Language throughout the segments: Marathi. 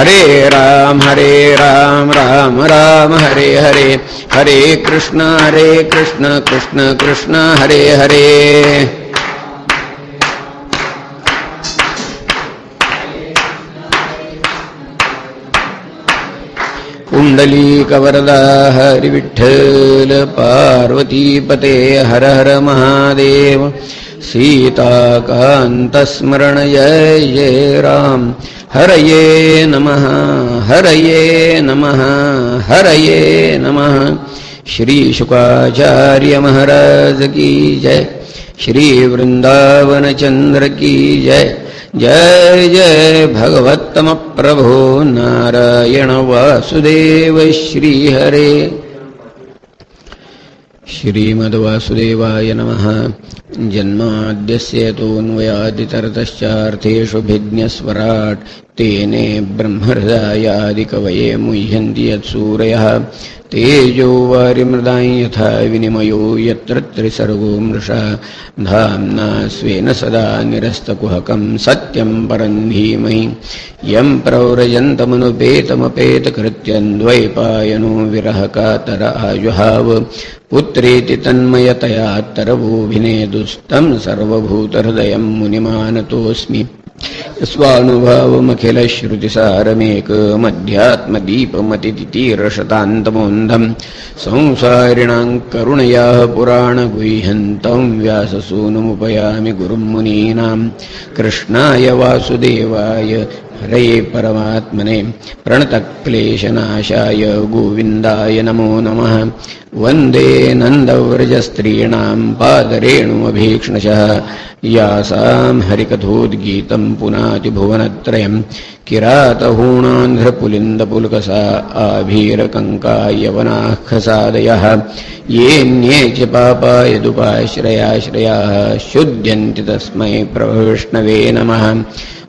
हरे राम हरे राम राम राम हरे हरे। हरे कृष्ण हरे कृष्ण कृष्ण कृष्ण हरे हरे। कुण्डलीकवरदा हरिविठ्ठल पार्वतीपते हर हर महादेव। सीताकान्तस्मरण जय जय राम। हरये नमः हरये नमः हरये नमः। श्री शुकाचार्य महाराज की जय। श्री वृंदावन चंद्र की जय। जय जय भगवत्तम प्रभो नारायण वासुदेव श्री हरे। श्रीमद्वासुदेवाय नमः। जन्माद्यस्य तोऽन्वयादितरतश्चार्थेषु भिज्ञस्वराट्। तेने ब्रह्महृदायादिकवये मुह्यन्ति यत्सूरयः तेजो वारिमृदां यथा विनिमयो यत्र त्रिसर्गो मृषा। धाम्ना स्वेन सदा निरस्तकुहकं सत्यं परं धीमहि। यं प्रव्रजन्तमनुपेतमपेतकृत्यन्द्वैपायनो विरहकातर आजुहाव पुत्रेति तन्मयतया तरवोभिनेदुस्तं सर्वभूतहृदयं मुनिमानतोऽस्मि। स्वानुभावमखिलश्रुतिसारमेकमध्यात्मदीपमतितितीरशतान्तमोन्धं संसारिणां करुणयाः पुराणगुह्यन्तं व्याससूनुमुपयामि गुरुं मुनीनां कृष्णाय वासुदेवाय हरे परमात्मने प्रणतक्लेशनाशाय गोविन्दाय नमो नमः। वन्दे नन्दव्रजस्त्रीणां पादरेणुमभीक्ष्णशः। यासां हरिकथोद्गीतं पुनातिभुवनत्रयं किरातहूणान्ध्रपुलिन्दपुलकसा आभीरकङ्कायवनाः खसादयः येऽन्ये च पापायदुपाश्रयाश्रयाः शुद्ध्यन्ति तस्मै प्रभविष्णवे नमः।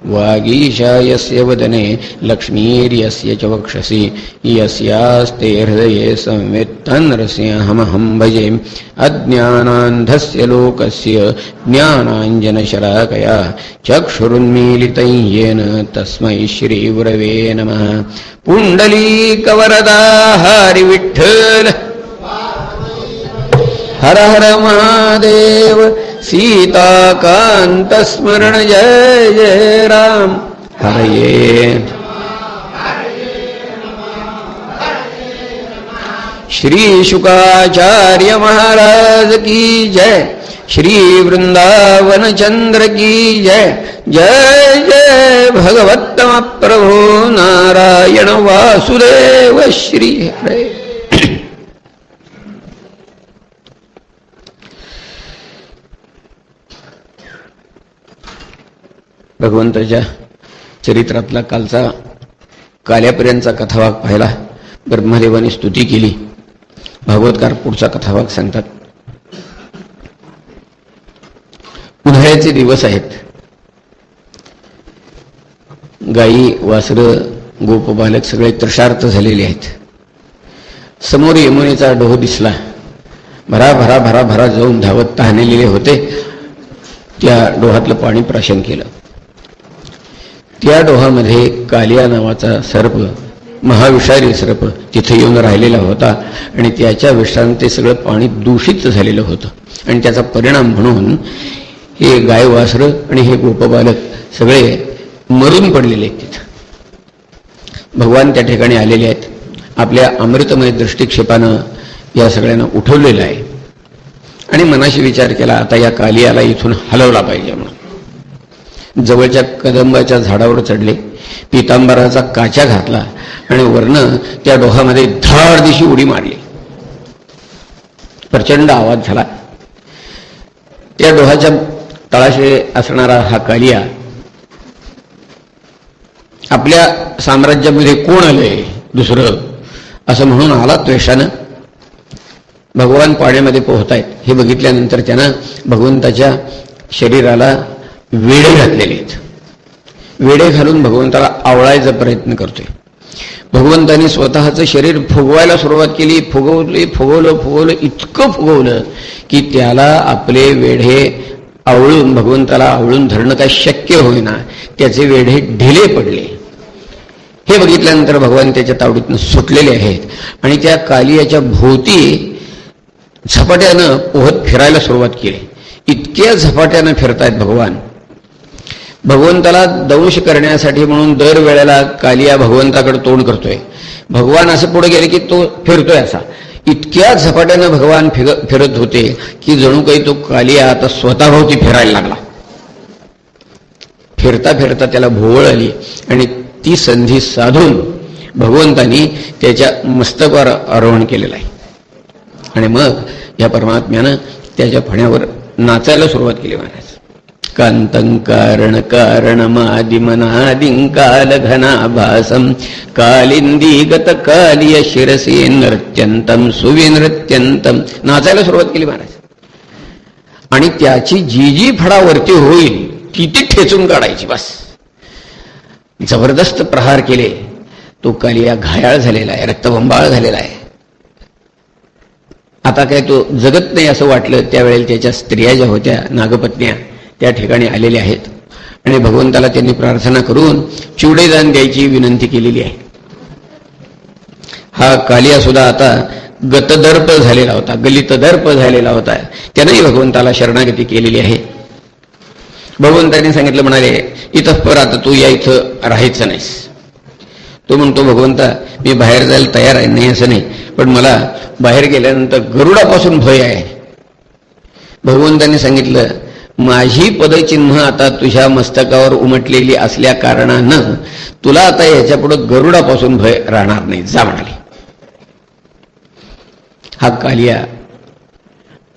वागीशायस्य वदने लक्ष्मीर्यस्य च वक्षसि। यस्यास्ते हृदये संवित्तन्नरसिंहमहं भजे। अज्ञानान्धस्य लोकस्य ज्ञानाञ्जनशलाकया चक्षुरुन्मीलितं येन तस्मै श्रीगुरवे नमः। पुण्डलीकवरदा हरिविठ्ठल हर हर महादेव। सीताकान्तस्मरण जय जय राम। हरये। श्री शुकाचार्य महाराज की जय। श्री वृंदावन चंद्र की जय। जय जय भगवत्तम प्रभो नारायण वासुदेव श्री हरे। भगवंताच्या चरित्रातला कालचा काल्यापर्यंतचा कथाभाग पाहिला. ब्रह्मदेवाने स्तुती केली. भागवतकार पुढचा कथाभाग सांगतात. उन्हाळ्याचे दिवस आहेत. गायी वासर गोपबालक सगळे त्रशार्थ झालेले आहेत. समोर यमुनेचा डोह दिसला. भरा भरा भरा भरा जाऊन धावत तहानेलेले होते. त्या डोहातलं पाणी प्राशन केलं. त्या डोहामध्ये कालिया नावाचा सर्प महाविषारी सर्प तिथे येऊन राहिलेला होता आणि त्याच्या विषानं ते सगळं पाणी दूषित झालेलं होतं. आणि त्याचा परिणाम म्हणून हे गाय वासरं आणि हे गोपबालक सगळे मरून पडलेले आहेत तिथं. भगवान त्या ठिकाणी आलेले आहेत. आपल्या अमृतमय दृष्टिक्षेपानं या सगळ्यांना उठवलेलं आहे. आणि मनाशी विचार केला आता या कालियाला इथून हलवला पाहिजे म्हणून. जवळच्या कदंबाच्या झाडावर चढले. पितांबराचा काचा घातला आणि वरनं त्या डोहामध्ये धाड दिशी उडी मारली. प्रचंड आवाज झाला. त्या डोहाच्या तळाशी असणारा हा कालिया आपल्या साम्राज्यामध्ये कोण आलंय दुसरं असं म्हणून आला त्वेषानं भगवान पाण्यामध्ये पोहतायत. हे बघितल्यानंतर त्यानं भगवंताच्या शरीराला वेडे घातलेले आहेत. वेडे घालून भगवंताला आवळायचा प्रयत्न करतोय. भगवंतानी स्वतःचं शरीर फुगवायला सुरुवात केली. फुगवली फुगवलं फुगवलं इतकं फुगवलं की त्याला आपले वेढे आवळून भगवंताला आवळून धरणं काय शक्य होईना. त्याचे वेढे ढिले पडले. हे बघितल्यानंतर भगवान त्याच्या तावडीतनं सुटलेले आहेत. आणि त्या कालियाच्या भोवती झपाट्यानं पोहत फिरायला सुरुवात केली. इतक्या झपाट्यानं फिरतायत भगवान. भगवंताला दंश करण्यासाठी म्हणून दरवेळेला कालिया भगवंताकडे तोंड करतोय. भगवान असं पुढे गेले की तो फिरतोय असा. इतक्या झपाट्यानं भगवान फिर फिरत होते की जणू काही तो कालिया आता स्वतःभोवती फिरायला लागला. फिरता फिरता त्याला भोवळ आली आणि ती संधी साधून भगवंतानी त्याच्या मस्तकावर आरोहण केलेलं आहे. आणि मग या परमात्म्यानं त्याच्या फण्यावर नाचायला सुरुवात केली महाराज. कांतं कारण कारणमादिमनादिं कालघनाभासं कालिंदीगत कालिय शिरसे नाचायला सुरुवात केली महाराज. आणि त्याची जी जी फडावरती होईल ती ती ठेचून काढायची बस. जबरदस्त प्रहार केले. तो कालिया घायाळ झालेला आहे रक्तबंबाळ झालेला आहे. आता काय तो जगत नाही असं वाटलं त्यावेळेला त्याच्या स्त्रिया ज्या होत्या नागपत्न्या त्या ठिकाणी आलेले आहेत. आणि भगवंताला त्यांनी प्रार्थना करून चिवडेदान द्यायची विनंती केलेली आहे. हा कालिया सुद्धा आता गतदर्प झालेला होता गलितदर्प झालेला होता. त्यानंही भगवंताला शरणागती केलेली आहे. भगवंताने सांगितलं म्हणाले इथं पर आता तू या इथं राहायचं नाहीस. तो म्हणतो भगवंता मी बाहेर जायला तयार आहे. नाही असं नाही. पण मला बाहेर गेल्यानंतर गरुडापासून भय आहे. भगवंताने सांगितलं माझी पदचिन्ह आता तुझ्या मस्तकावर उमटलेली असल्या कारणानं तुला आता याच्यापुढं गरुडापासून भय राहणार नाही. जा म्हणाली. हा कालिया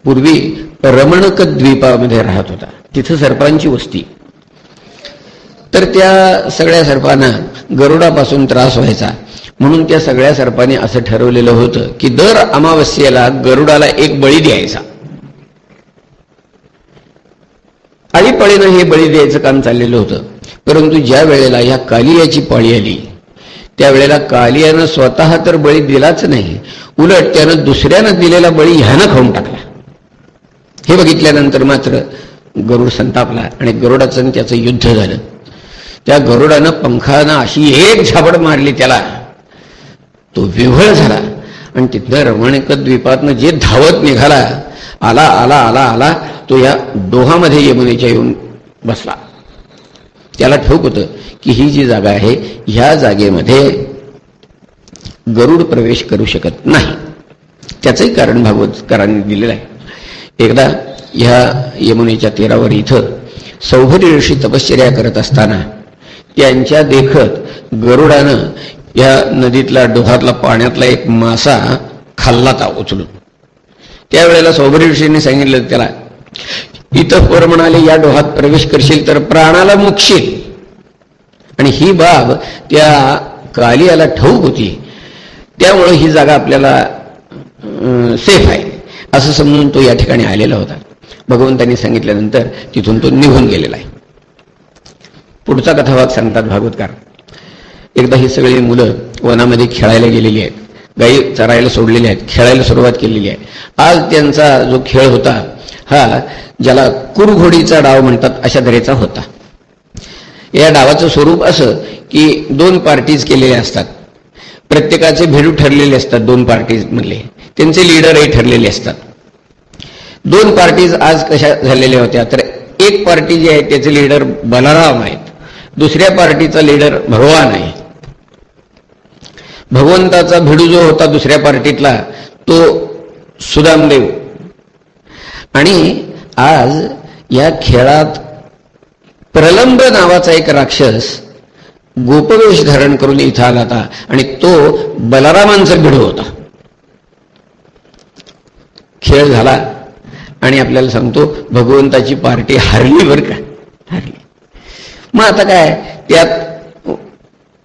पूर्वी रमणक द्वीपामध्ये राहत होता. तिथं सर्पांची वस्ती. तर त्या सगळ्या सर्पांना गरुडापासून त्रास व्हायचा. म्हणून त्या सगळ्या सर्पांनी असं ठरवलेलं होतं की दर अमावस्येला गरुडाला एक बळी द्यायचा. आळीपाळीनं हे बळी द्यायचं काम चाललेलं होतं. परंतु ज्या वेळेला ह्या कालियाची पाळी आली त्यावेळेला कालियानं स्वतः तर बळी दिलाच नाही उलट त्यानं दुसऱ्यानं दिलेला बळी ह्यानं खाऊन टाकला. हे बघितल्यानंतर मात्र गरुड संतापला आणि गरुडाचं त्याचं युद्ध झालं. त्या गरुडानं पंखानं अशी एक झापड मारली त्याला. तो विव्हळ झाला. आणि तिथनं रमणिक द्वीपातनं जे धावत निघाला आला आला आला आला तो या डोहामध्ये यमुनेच्या येऊन बसला. त्याला ठोक होतं की ही जी जागा आहे ह्या जागेमध्ये गरुड प्रवेश करू शकत नाही. त्याचंही कारण भागवतकरांनी दिलेलं आहे. एकदा ह्या यमुनेच्या तीरावर इथं सौभरी ऋषी तपश्चर्या करत असताना त्यांच्या देखत गरुडानं या नदीतला डोहातला पाण्यातला एक मासा खाल्ला ता उचलून? त्यावेळेला सौभरी ऋषींनी सांगितलं त्याला इथं पर म्हणाले या डोहात प्रवेश करशील तर प्राणाला मुकशील. आणि ही बाब त्या कालियाला ठाऊक होती. त्यामुळं ही जागा आपल्याला सेफ आहे असं समजून तो या ठिकाणी आलेला होता. भगवंतांनी सांगितल्यानंतर तिथून तो निघून गेलेला आहे. पुढचा कथाभाग सांगतात भागवतकार. एकदा ही सगळी मुलं वनामध्ये खेळायला गेलेली आहेत. गाई चरायला सोडलेली आहेत. खेळायला सुरुवात केलेली आहे. आज त्यांचा जो खेळ होता हा ज्याला कुरघोडीचा डाव म्हणतात अशा तऱ्हेचा होता. या डावाचं स्वरूप असं की दोन पार्टीज केलेले असतात. प्रत्येकाचे भेडू ठरलेले असतात दोन पार्टीज मधले. त्यांचे लीडरही ठरलेले असतात. दोन पार्टीज आज कशा झालेल्या होत्या? तर एक पार्टी जी आहे त्याचे लीडर बलाराम आहेत. दुसऱ्या पार्टीचा लीडर भगवान आहे. भगवंताचा भिडू जो होता दुसऱ्या पार्टीतला तो सुदामदेव. आणि आज या खेळात प्रलंब नावाचा एक राक्षस गोपवेश धारण करून इथं आला होता आणि तो बलरामांचा भिडू होता. खेळ झाला आणि आपल्याला सांगतो भगवंताची पार्टी हारली बर का? हारली. मग आता काय त्यात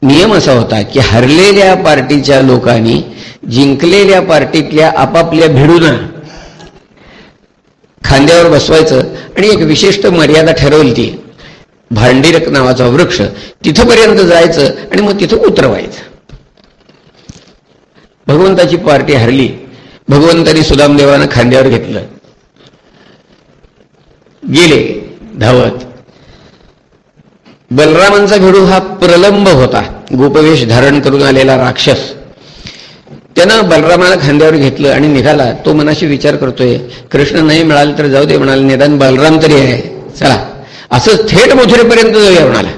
नियम असा होता की हरलेल्या पार्टीच्या लोकांनी जिंकलेल्या पार्टीतल्या आपापल्या भिडूना खांद्यावर बसवायचं आणि एक विशिष्ट मर्यादा ठरवली ती. भांडीरक नावाचा वृक्ष तिथपर्यंत जायचं आणि मग तिथं उतरवायचं. भगवंताची पार्टी हरली. भगवंतानी सुदामदेवानं खांद्यावर घेतलं. गेले धावत. बलरामांचा भिडू हा प्रलंब होता. गोपवेश धारण करून आलेला राक्षस. त्यानं बलरामाला खांद्यावर घेतलं आणि निघाला. तो मनाशी विचार करतोय कृष्ण नाही मिळाले तर जाऊ दे म्हणाल निदान बलराम तरी आहे. चला असं थेट मथुरेपर्यंत जाऊया म्हणाला.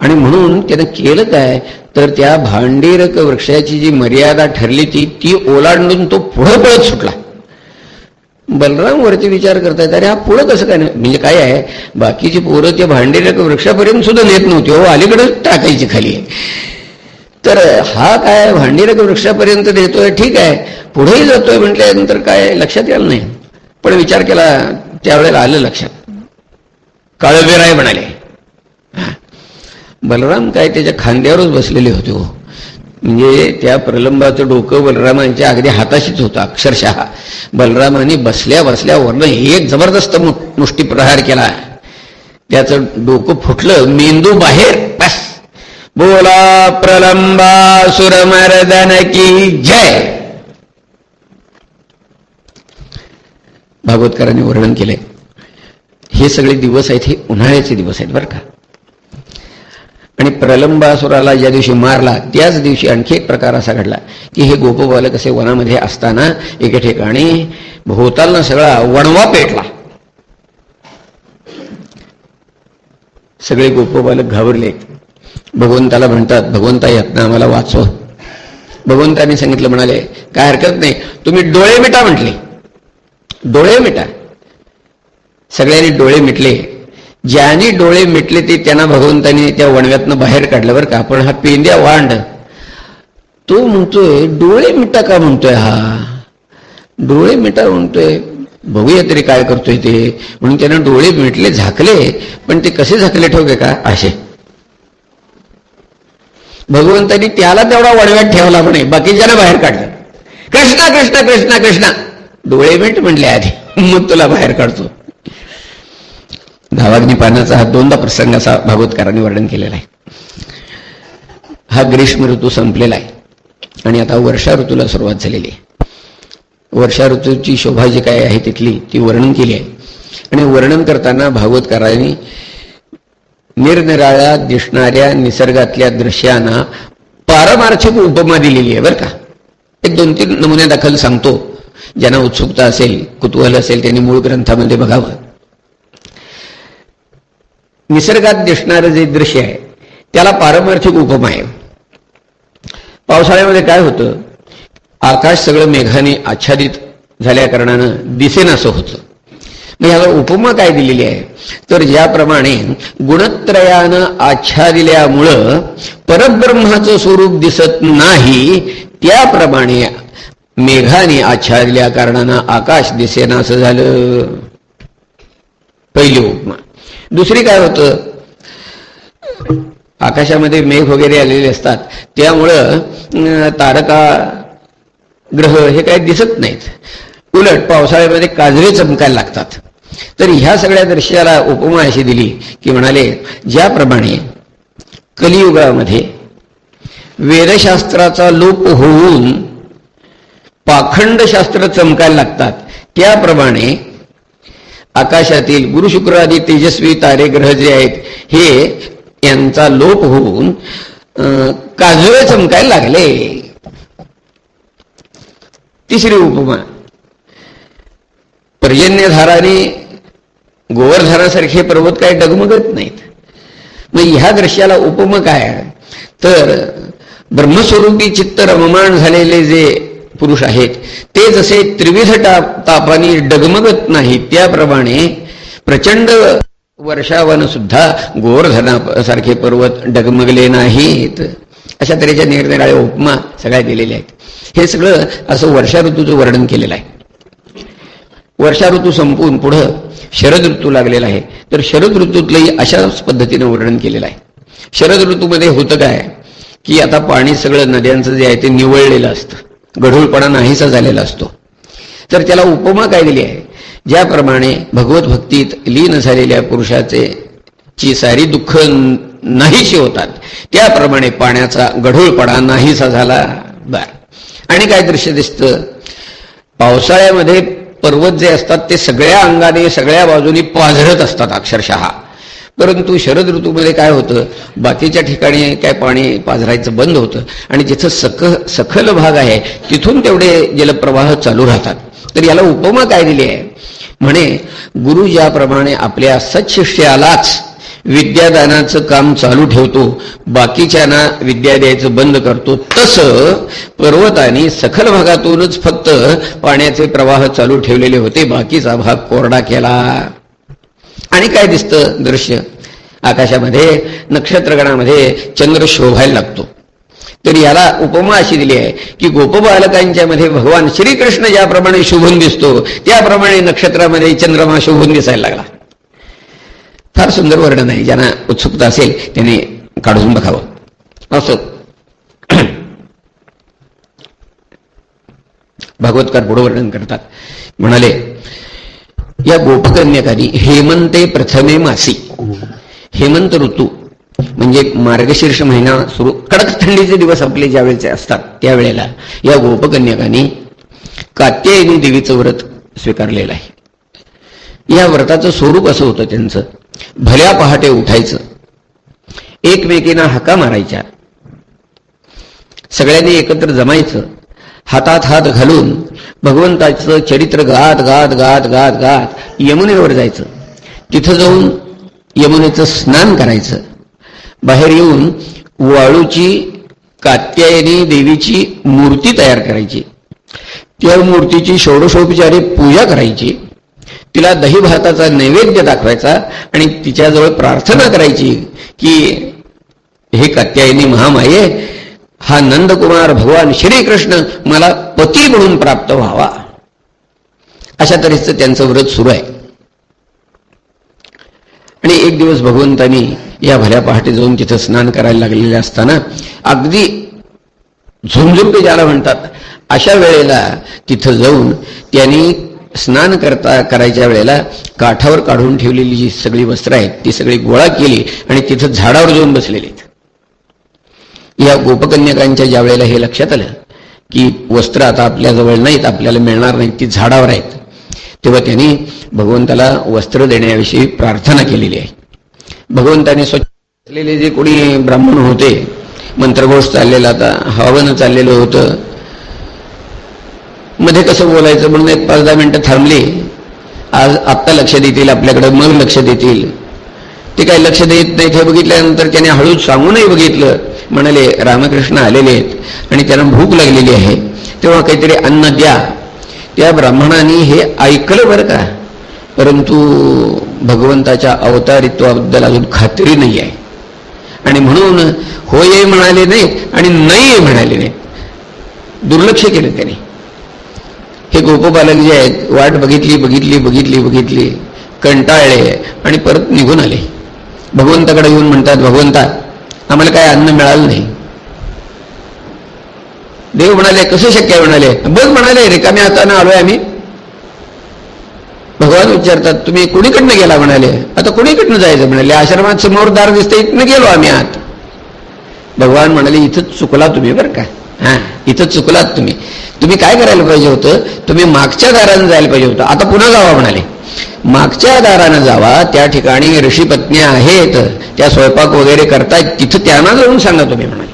आणि म्हणून त्यानं केलं काय? तर त्या भांडीरक वृक्षाची जी मर्यादा ठरली ती ती ओलांडून तो पुढं पळत सुटला. बलरामवरती विचार करतायत अरे हा पुढं कसं काय म्हणजे काय आहे? बाकीची पोरं त्या भांडीरक वृक्षापर्यंत सुद्धा नेत नव्हती हो अलीकडे टाकायची खाली. तर हा काय भांडीरक वृक्षापर्यंत देतोय ठीक आहे. पुढेही जातोय म्हटल्यानंतर काय लक्षात यायला नाही. पण विचार केला त्यावेळेला आलं लक्षात. काळबेराय म्हणाले बलराम काय त्याच्या खांद्यावरच बसलेले होते हो. म्हणजे त्या प्रलंबाचं डोकं बलरामांच्या अगदी हाताशीच होतं अक्षरशः. बलरामाने बसल्या बसल्या वरनं एक जबरदस्त मुष्टी प्रहार केला. त्याचं डोकं फुटलं मेंदू बाहेर बस. बोला प्रलंबा सुरमर्दन की जय. भागवतकरांनी वर्णन केलंय. हे सगळे दिवस आहेत हे उन्हाळ्याचे दिवस आहेत बरं का. आणि प्रलंबासुराला ज्या दिवशी मारला त्याच दिवशी आणखी एक प्रकार असा घडला की हे गोपबालक असे वनामध्ये असताना एके ठिकाणी भोवतालनं सगळा वणवा पेटला. सगळे गोपबालक घाबरले. भगवंताला म्हणतात भगवंता यातनं आम्हाला वाचव. भगवंताने सांगितलं म्हणाले काय हरकत नाही तुम्ही डोळे मिटा म्हटले. डोळे मिटा. सगळ्यांनी डोळे मिटले. ज्याने डोळे मिटले ते त्यांना भगवंतांनी त्या वणव्यातनं बाहेर काढलं बरं का. पण हा पेंद्या वांड. तो म्हणतोय डोळे मिटा का म्हणतोय हा? डोळे मिटा म्हणतोय. बघूया तरी काय करतोय ते. म्हणून त्यानं डोळे मिटले झाकले पण ते कसे झाकले ठेवले का? असे. भगवंतानी त्याला तेवढा वणव्यात ठेवला म्हणे. बाकीच्यानं बाहेर काढलं. कृष्णा कृष्णा कृष्णा कृष्णा. डोळे मिट म्हणले आधी. मग तुला बाहेर काढतो. भावाग्नी पाण्याचा हा दोनदा प्रसंग असा भागवतकारांनी वर्णन केलेला आहे. हा ग्रीष्म ऋतू संपलेला आहे. आणि आता वर्षा ऋतूला सुरुवात झालेली आहे. वर्षा ऋतूची शोभा जी काय आहे तिथली ती वर्णन केली आहे. आणि वर्णन करताना भागवतकारांनी निरनिराळ्या दिसणाऱ्या निसर्गातल्या दृश्यांना पारमार्थिक उपमा दिलेली आहे बरं का? एक दोन तीन नमुन्या दाखल सांगतो. ज्यांना उत्सुकता असेल कुतूहल असेल त्यांनी मूळ ग्रंथामध्ये बघावं. निसर्गात दिसणारं जे दृश्य आहे त्याला पारमार्थिक उपमा आहे. पावसाळ्यामध्ये काय होतं? आकाश सगळं मेघाने आच्छादित झाल्या कारणानं दिसेनासं होतं. मग ह्याला उपमा काय दिलेली आहे? तर ज्याप्रमाणे गुणत्रयानं आच्छादिल्यामुळं परब्रह्माचं स्वरूप दिसत नाही त्याप्रमाणे मेघाने आच्छादल्या कारणानं आकाश दिसेनासं झालं. पहिली उपमा. दुसरी काय होतं? आकाशामध्ये मेघ वगैरे आलेले असतात. त्यामुळं तारका ग्रह हे काही दिसत नाहीत. उलट पावसाळ्यामध्ये काजरे चमकायला लागतात. तर ह्या सगळ्या दृश्याला उपमा अशी दिली की म्हणाले ज्याप्रमाणे कलियुगामध्ये वेदशास्त्राचा लोप होऊन पाखंड शास्त्र चमकायला लागतात त्याप्रमाणे आकाशातील गुरु शुक्रादी तेजस्वी तारे ग्रह जे आहेत हे यांचा लोप होऊन काजळे चमकायला लागले. तिसरी उपमा. पर्जन्यधाराने गोवर्धनासारखे पर्वत काय डगमगत नाहीत. मग ह्या दृश्याला उपमा काय? तर ब्रह्मस्वरूपी चित्त रममाण झालेले जे पुरुष आहेत. ते जसे त्रिविध तापाने डगमगत नाही त्याप्रमाणे प्रचंड वर्षावन सुद्धा गोवर्धनासारखे पर्वत डगमगले नाहीत. अशा तऱ्हेच्या निरनिराळ्या उपमा सगळ्या दिलेल्या आहेत. हे सगळं असं वर्षा ऋतूचं वर्णन केलेलं आहे. वर्षा ऋतू संपून पुढं शरद ऋतू लागलेला आहे. तर शरद ऋतूतलंही अशाच पद्धतीनं वर्णन केलेलं आहे. शरद ऋतूमध्ये होतं काय? की आता पाणी सगळं नद्यांचं जे आहे ते निवळलेलं असतं. गढूळपणा नाहीसा झालेला असतो. तर त्याला उपमा काय दिली आहे. ज्याप्रमाणे भगवत भक्तीत लीन झालेल्या पुरुषाचे ची सारी दुःख नाहीशी होतात. त्याप्रमाणे पाण्याचा गढूळपणा नाहीसा झाला. बर. आणि काय दृश्य दिसतं? पावसाळ्यामध्ये पर्वत जे असतात ते सगळ्या अंगाने सगळ्या बाजूनी पाझरत असतात अक्षरशः. परंतु शरद ऋतूमध्ये काय होतं? बाकीच्या ठिकाणी काय पाणी पाझरायचं बंद होतं. आणि जिथं सख सखल भाग आहे तिथून तेवढे जलप्रवाह चालू राहतात. तर याला उपमा काय दिली आहे? म्हणे गुरु ज्याप्रमाणे आपल्या सत्शिष्यालाच विद्यादानाचं काम चालू ठेवतो बाकीच्यांना विद्या द्यायचं बंद करतो तसं पर्वतानी सखल भागातूनच फक्त पाण्याचे प्रवाह चालू ठेवलेले होते. बाकीचा भाग कोरडा केला. आणि काय दिसतं दृश्य? आकाशामध्ये नक्षत्रगणामध्ये चंद्र शोभायला लागतो. तर याला उपमा अशी दिली आहे की गोपबालकांच्या मध्ये भगवान श्रीकृष्ण ज्याप्रमाणे शोभून दिसतो त्याप्रमाणे नक्षत्रामध्ये चंद्रमा शोभून दिसायला लागला. फार सुंदर वर्णन आहे. ज्यांना उत्सुकता असेल त्याने काढून बघावं. असो भागवतकार पुढं वर्णन करतात. म्हणाले या गोपकन्याकारी हेमंते प्रथमे मासी. हेमंत ऋतू. म्हणजे मार्गशीर्ष महिना सुरू. कडक थंडीचे दिवस आपले ज्यावेळेचे असतात त्यावेळेला या गोपकन्यकांनी कात्यायनी देवीचं व्रत स्वीकारलेलं आहे. या व्रताचं स्वरूप असं होतं त्यांचं. भल्या पहाटे उठायचं. एकमेकींना हका मारायच्या. सगळ्यांनी एकत्र जमायचं. हातात हात घालून भगवंताचं चरित्र गात गात गात गात गात यमुनेवर जायचं. तिथं जाऊन यमुनेचं स्नान करायचं. बाहेर येऊन वाळूची कात्यायनी देवीची मूर्ती तयार करायची. त्या मूर्तीची षोडशोपचारे पूजा करायची. तिला दही भाताचा नैवेद्य दाखवायचा आणि तिच्याजवळ प्रार्थना करायची की हे कात्यायनी महामाये हा नंदकुमार भगवान श्रीकृष्ण मला पती म्हणून प्राप्त व्हावा. अशा तऱ्हेचं त्यांचं व्रत सुरू आहे. आणि एक दिवस भगवंतानी या भल्या पहाटे जाऊन तिथं स्नान करायला लागलेले असताना अगदी झुमझुमके ज्याला म्हणतात अशा वेळेला तिथं जाऊन त्यांनी स्नान करता करायच्या वेळेला काठावर काढून ठेवलेली जी सगळी वस्त्र आहेत ती सगळी गोळा केली आणि तिथं झाडावर जाऊन बसलेली या गोपकन्यकांच्या ज्या वेळेला हे लक्षात आलं की वस्त्र आता आपल्याजवळ नाहीत आपल्याला मिळणार नाहीत ती झाडावर आहेत तेव्हा त्यांनी भगवंताला वस्त्र देण्याविषयी प्रार्थना केलेली आहे. भगवंताने स्वच्छ असलेले जे कोणी ब्राह्मण होते मंत्रघोष चाललेला आता हवन चाललेलं होतं. मध्ये कसं बोलायचं? म्हणून एक पाच दहा मिनिटं थांबली. आज आत्ता लक्ष देतील आपल्याकडे मग लक्ष देतील. ते काही लक्ष देत नाहीत हे बघितल्यानंतर त्याने हळूच सांगूनही बघितलं. म्हणाले रामकृष्ण आलेले आहेत आणि त्यांना भूक लागलेली आहे. तेव्हा काहीतरी अन्न द्या. त्या ब्राह्मणाने हे ऐकलं बरं का? परंतु भगवंताच्या अवतारित्वाबद्दल अजून खात्री नाही आहे. आणि म्हणून होय म्हणाले नाहीत आणि नाही म्हणाले नाहीत. दुर्लक्ष केलं त्याने. हे गोपबालक जे आहेत वाट बघितली बघितली बघितली बघितली कंटाळले आणि परत निघून आले. भगवंताकडे येऊन म्हणतात भगवंता आम्हाला काय अन्न मिळालं नाही. देव म्हणाले कसं शक्य म्हणाले बघ म्हणाले रिकामी हाताने आलोय आम्ही. भगवान विचारतात तुम्ही कुणीकडनं गेला? म्हणाले आता कुणीकडनं जायचं? म्हणाले आश्रमात समोर दार दिसते इथनं गेलो आम्ही आत. भगवान म्हणाले इथंच चुकला तुम्ही बरं का. हा. इथं चुकलात तुम्ही. तुम्ही काय करायला पाहिजे होतं? तुम्ही मागच्या दारानं जायला पाहिजे होतं. आता पुन्हा जावा म्हणाले. मागच्या दारानं जावा त्या ठिकाणी ऋषीपत्न्या आहेत त्या स्वयंपाक वगैरे करतायत तिथं त्यांना जाऊन सांगा तुम्ही म्हणाले.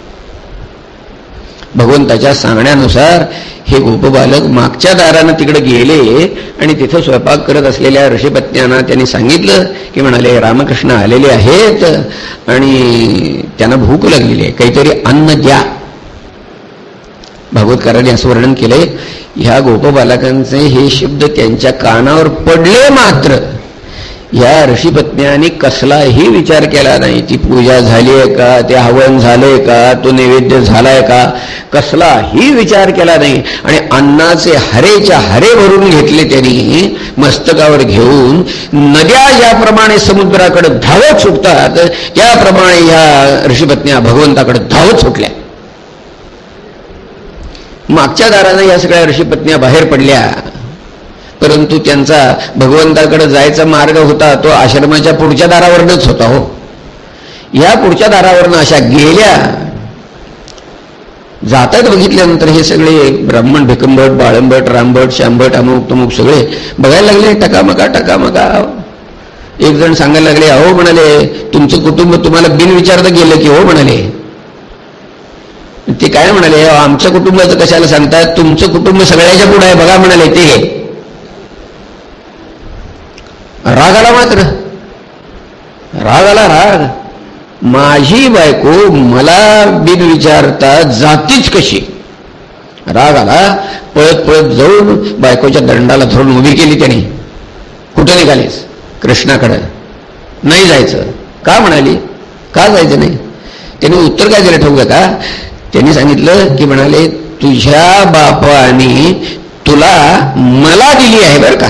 भगवंताच्या सांगण्यानुसार हे गोपबालक मागच्या दारानं तिकडे गेले आणि तिथं स्वयंपाक करत असलेल्या ऋषीपत्न्यांना त्यांनी सांगितलं की म्हणाले रामकृष्ण आलेले आहेत आणि त्यांना भूक लागलेली आहे. काहीतरी अन्न द्या. भागवतकारांनी असं वर्णन केलंय ह्या गोपबालकांचे हे शब्द त्यांच्या कानावर पडले मात्र या ऋषीपत्न्यांनी कसलाही विचार केला नाही. ती पूजा झाली आहे का? ते हवन झालंय का? तो नैवेद्य झालाय का? कसलाही विचार केला नाही. आणि अन्नाचे हरेच्या हरे भरून घेतले त्यांनी मस्तकावर घेऊन नद्या ज्याप्रमाणे समुद्राकडे धावत सुटतात त्याप्रमाणे ह्या ऋषीपत्न्या भगवंताकडे धावत सुटल्या. मागच्या दारानं या सगळ्या ऋषीपत्न्या बाहेर पडल्या. परंतु त्यांचा भगवंताकडे जायचा मार्ग होता तो आश्रमाच्या पुढच्या दारावरनच होता हो. या पुढच्या दारावरनं अशा गेल्या. जातात बघितल्यानंतर हे सगळे ब्राह्मण भिकंभट बाळंभट रामभट श्यामभट अमुक तमुक सगळे बघायला लागले टकामका टकामका. एक जण सांगायला लागले अहो म्हणाले तुमचं कुटुंब तुम्हाला बिनविचारता गेलं की हो म्हणाले. ते काय म्हणाले? आमच्या कुटुंबाचं कशाला सांगतात? तुमचं कुटुंब सगळ्याच्या पुढे आहे. बघा म्हणाले ते. राग आला मात्र. राग आला राग. माझी बायको मला बिन विचारता जातीच कशी? राग आला. पळत पळत जाऊन बायकोच्या दंडाला धरून उभी केली त्याने. कुठं निघालीस? कृष्णाकडं. नाही जायचं. का म्हणाली? का जायचं नाही? त्याने उत्तर काय दिलं ठेवलं का? त्यांनी सांगितलं की म्हणाले तुझ्या बापाने तुला मला दिली आहे बरं का.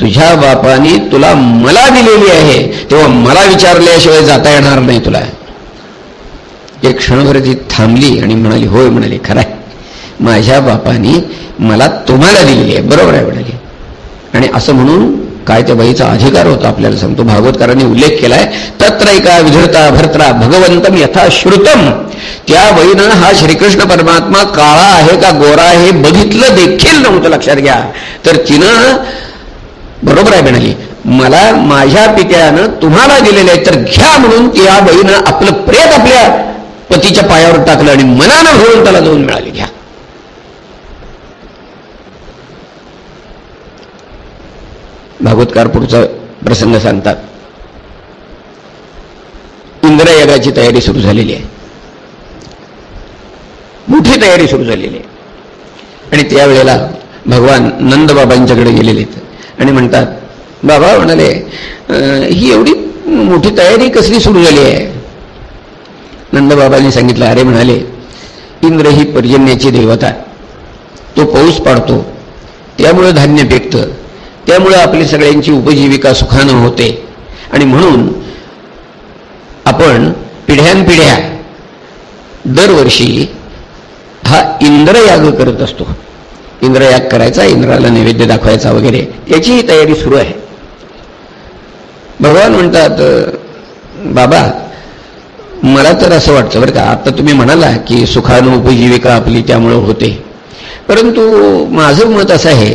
तुझ्या बापाने तुला मला दिलेली आहे तेव्हा मला विचारल्याशिवाय जाता येणार नाही तुला. एक क्षणभर ती थांबली आणि म्हणाली होय म्हणाली खरं माझ्या बापाने मला तुम्हाला दिलेली आहे. बरोबर आहे म्हणाली. आणि असं म्हणून काय त्या बाईचा अधिकार होता आपल्याला सांगतो. भागवतकारांनी उल्लेख केलाय तत्र एका विधरता भरत्रा भगवंतम यथा श्रुतम. त्या बाईनं हा श्रीकृष्ण परमात्मा काळा आहे का गोरा आहे बघितलं देखील नव्हतं लक्षात घ्या. तर तिनं बरोबर आहे म्हणाली मला माझ्या पित्यानं तुम्हाला दिलेलं आहे तर घ्या म्हणून त्या बाईनं आपलं प्रेत आपल्या पतीच्या पायावर टाकलं आणि मनानं भरून त्याला जाऊन मिळाली. घ्या. भागवतकार पुढचा प्रसंग सांगतात. इंद्रयागाची तयारी सुरू झालेली आहे. मोठी तयारी सुरू झालेली आहे. आणि त्यावेळेला भगवान नंदबाबांच्याकडे गेलेले आहेत. आणि म्हणतात बाबा म्हणाले ही एवढी मोठी तयारी कसली सुरू झाली आहे? नंदबाबांनी सांगितलं अरे म्हणाले इंद्र ही पर्जन्याची देवता तो पाऊस पाडतो. त्यामुळे धान्य पेकतं. त्यामुळे आपली सगळ्यांची उपजीविका सुखानं होते. आणि म्हणून आपण पिढ्यानपिढ्या दरवर्षी हा इंद्रयाग करत असतो. इंद्रयाग करायचा इंद्राला नैवेद्य दाखवायचा वगैरे याचीही तयारी सुरू आहे. भगवान म्हणतात बाबा मला तर असं वाटतं बरं का आता तुम्ही म्हणाला की सुखानं उपजीविका आपली त्यामुळं होते. परंतु माझं मत असं आहे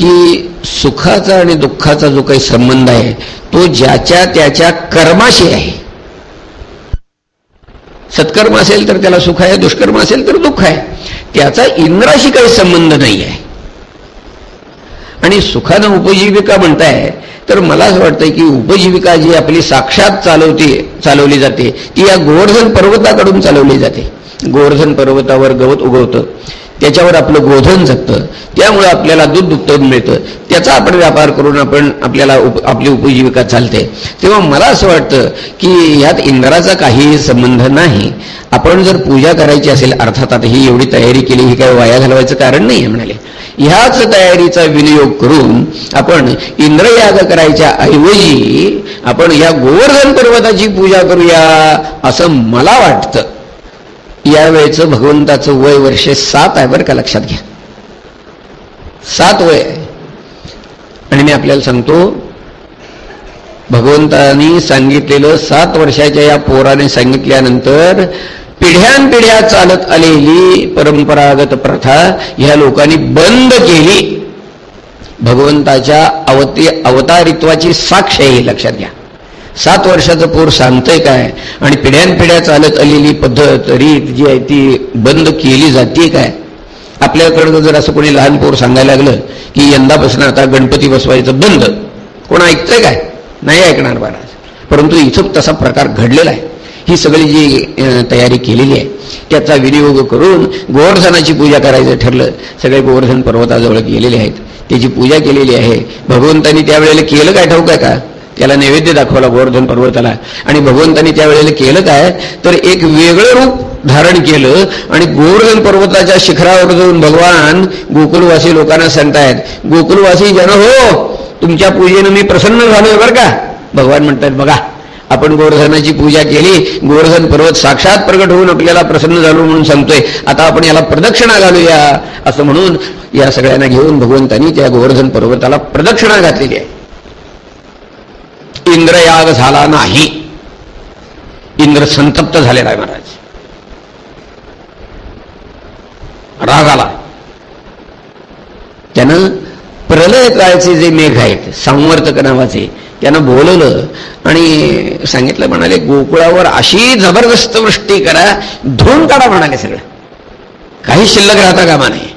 की सुखाचा आणि दुःखाचा जो काही संबंध आहे तो ज्याच्या त्याच्या कर्माशी आहे. सत्कर्म असेल तर त्याला सुख आहे दुष्कर्म असेल तर दुःख आहे. त्याचा इंद्राशी काही संबंध नाही आहे. आणि सुखानं उपजीविका म्हणताय तर मला असं वाटतं की उपजीविका जी आपली साक्षात चालवते चालवली जाते ती या गोवर्धन पर्वताकडून चालवली जाते. गोवर्धन पर्वतावर गवत उगवतं. त्याच्यावर आपलं गोधन जगतं. त्यामुळं आपल्याला दूध उत्तम मिळतं. त्याचा आपण व्यापार करून आपण आपल्याला उप आपली उपजीविका चालते. तेव्हा मला असं वाटतं की ह्यात इंद्राचा काहीही संबंध नाही. आपण जर पूजा करायची असेल अर्थात आता ही एवढी तयारी केली ही काय वाया घालवायचं कारण नाही आहे म्हणाले. ह्याच तयारीचा विनियोग करून आपण इंद्रयाग करायच्या ऐवजी आपण या गोवर्धन पर्वताची पूजा करूया असं मला वाटतं. यावेळेचं भगवंताचं वय वर्षे सात आहे बरं का लक्षात घ्या. सात वय आहे. आणि मी आपल्याला सांगतो भगवंतानी सांगितलेलं सात वर्षाच्या या पोराने सांगितल्यानंतर पिढ्यानपिढ्या चालत आलेली परंपरागत प्रथा ह्या लोकांनी बंद केली. भगवंताच्या अवती अवतारित्वाची साक्ष ही लक्षात घ्या. सात वर्षाचं पोर सांगतंय काय? आणि पिढ्यानपिढ्या चालत आलेली पद्धत रीत जी आहे ती बंद केली जाते काय? आपल्याकडं जर असं कोणी लहान पोर सांगायला लागलं की यंदापासून आता गणपती बसवायचं बंद. कोण ऐकतंय काय? नाही ऐकणार महाराज परंतु इथं तसा प्रकार घडलेला आहे. ही सगळी जी तयारी केलेली आहे त्याचा विनियोग करून गोवर्धनाची पूजा करायचं ठरलं. सगळे गोवर्धन पर्वताजवळ गेलेले आहेत. त्याची पूजा केलेली आहे. भगवंतांनी त्यावेळेला केलं काय ठाऊक आहे का? त्याला नैवेद्य दाखवला गोवर्धन पर्वताला आणि भगवंतांनी त्यावेळेला केलं काय? तर एक वेगळं रूप धारण केलं आणि गोवर्धन पर्वताच्या शिखरावर जाऊन भगवान गोकुलवासी लोकांना सांगतायत गोकुलवासी जन हो तुमच्या पूजेनं मी प्रसन्न झालोय बरं का? भगवान म्हणतात बघा आपण गोवर्धनाची पूजा केली गोवर्धन पर्वत साक्षात प्रगट होऊन आपल्याला प्रसन्न झालो म्हणून सांगतोय. आता आपण याला प्रदक्षिणा घालूया. असं म्हणून या सगळ्यांना घेऊन भगवंतांनी त्या गोवर्धन पर्वताला प्रदक्षिणा घातलेली आहे. इंद्रयाग झाला नाही. इंद्र संतप्त झालेला आहे महाराज. राग आला. त्यानं प्रलय काळचे जे मेघ आहेत संवर्तक नावाचे त्यानं बोलवलं आणि सांगितलं म्हणाले गोकुळावर अशी जबरदस्त वृष्टी करा धुवून काढा म्हणाले सगळं. काही शिल्लक राहता कामा नाही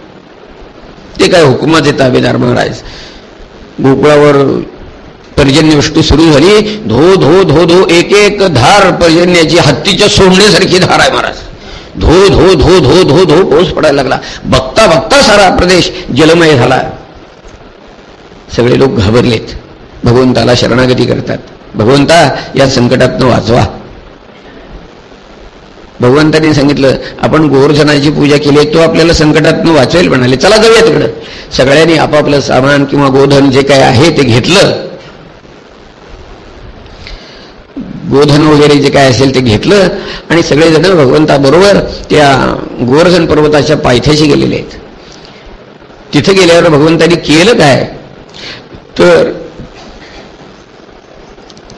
ते काय हुकुमाचे ताबेदार महाराज. गोकुळावर पर्जन्यवृष्टी सुरू झाली. धो धो धो धो एक एक धार पर्जन्याची हत्तीच्या सोडण्यासारखी धार आहे महाराज. धो धो धो धो धो धो पाऊस पडायला लागला. बघता बघता सारा प्रदेश जलमय झाला. सगळे लोक घाबरलेत. भगवंताला शरणागती करतात. भगवंता या संकटातनं वाचवा. भगवंताने सांगितलं आपण गोवर्धनाची पूजा केली तो आपल्याला संकटातनं वाचवेल म्हणाले. चला जाऊया तिकडं. सगळ्यांनी आपापलं सामान किंवा गोधन जे काय आहे ते घेतलं. गोधन वगैरे जे काय असेल ते घेतलं आणि सगळेजण भगवंताबरोबर त्या गोवर्धन पर्वताच्या पायथ्याशी गेलेले आहेत. तिथं गेल्यावर भगवंतानी केलं काय? तर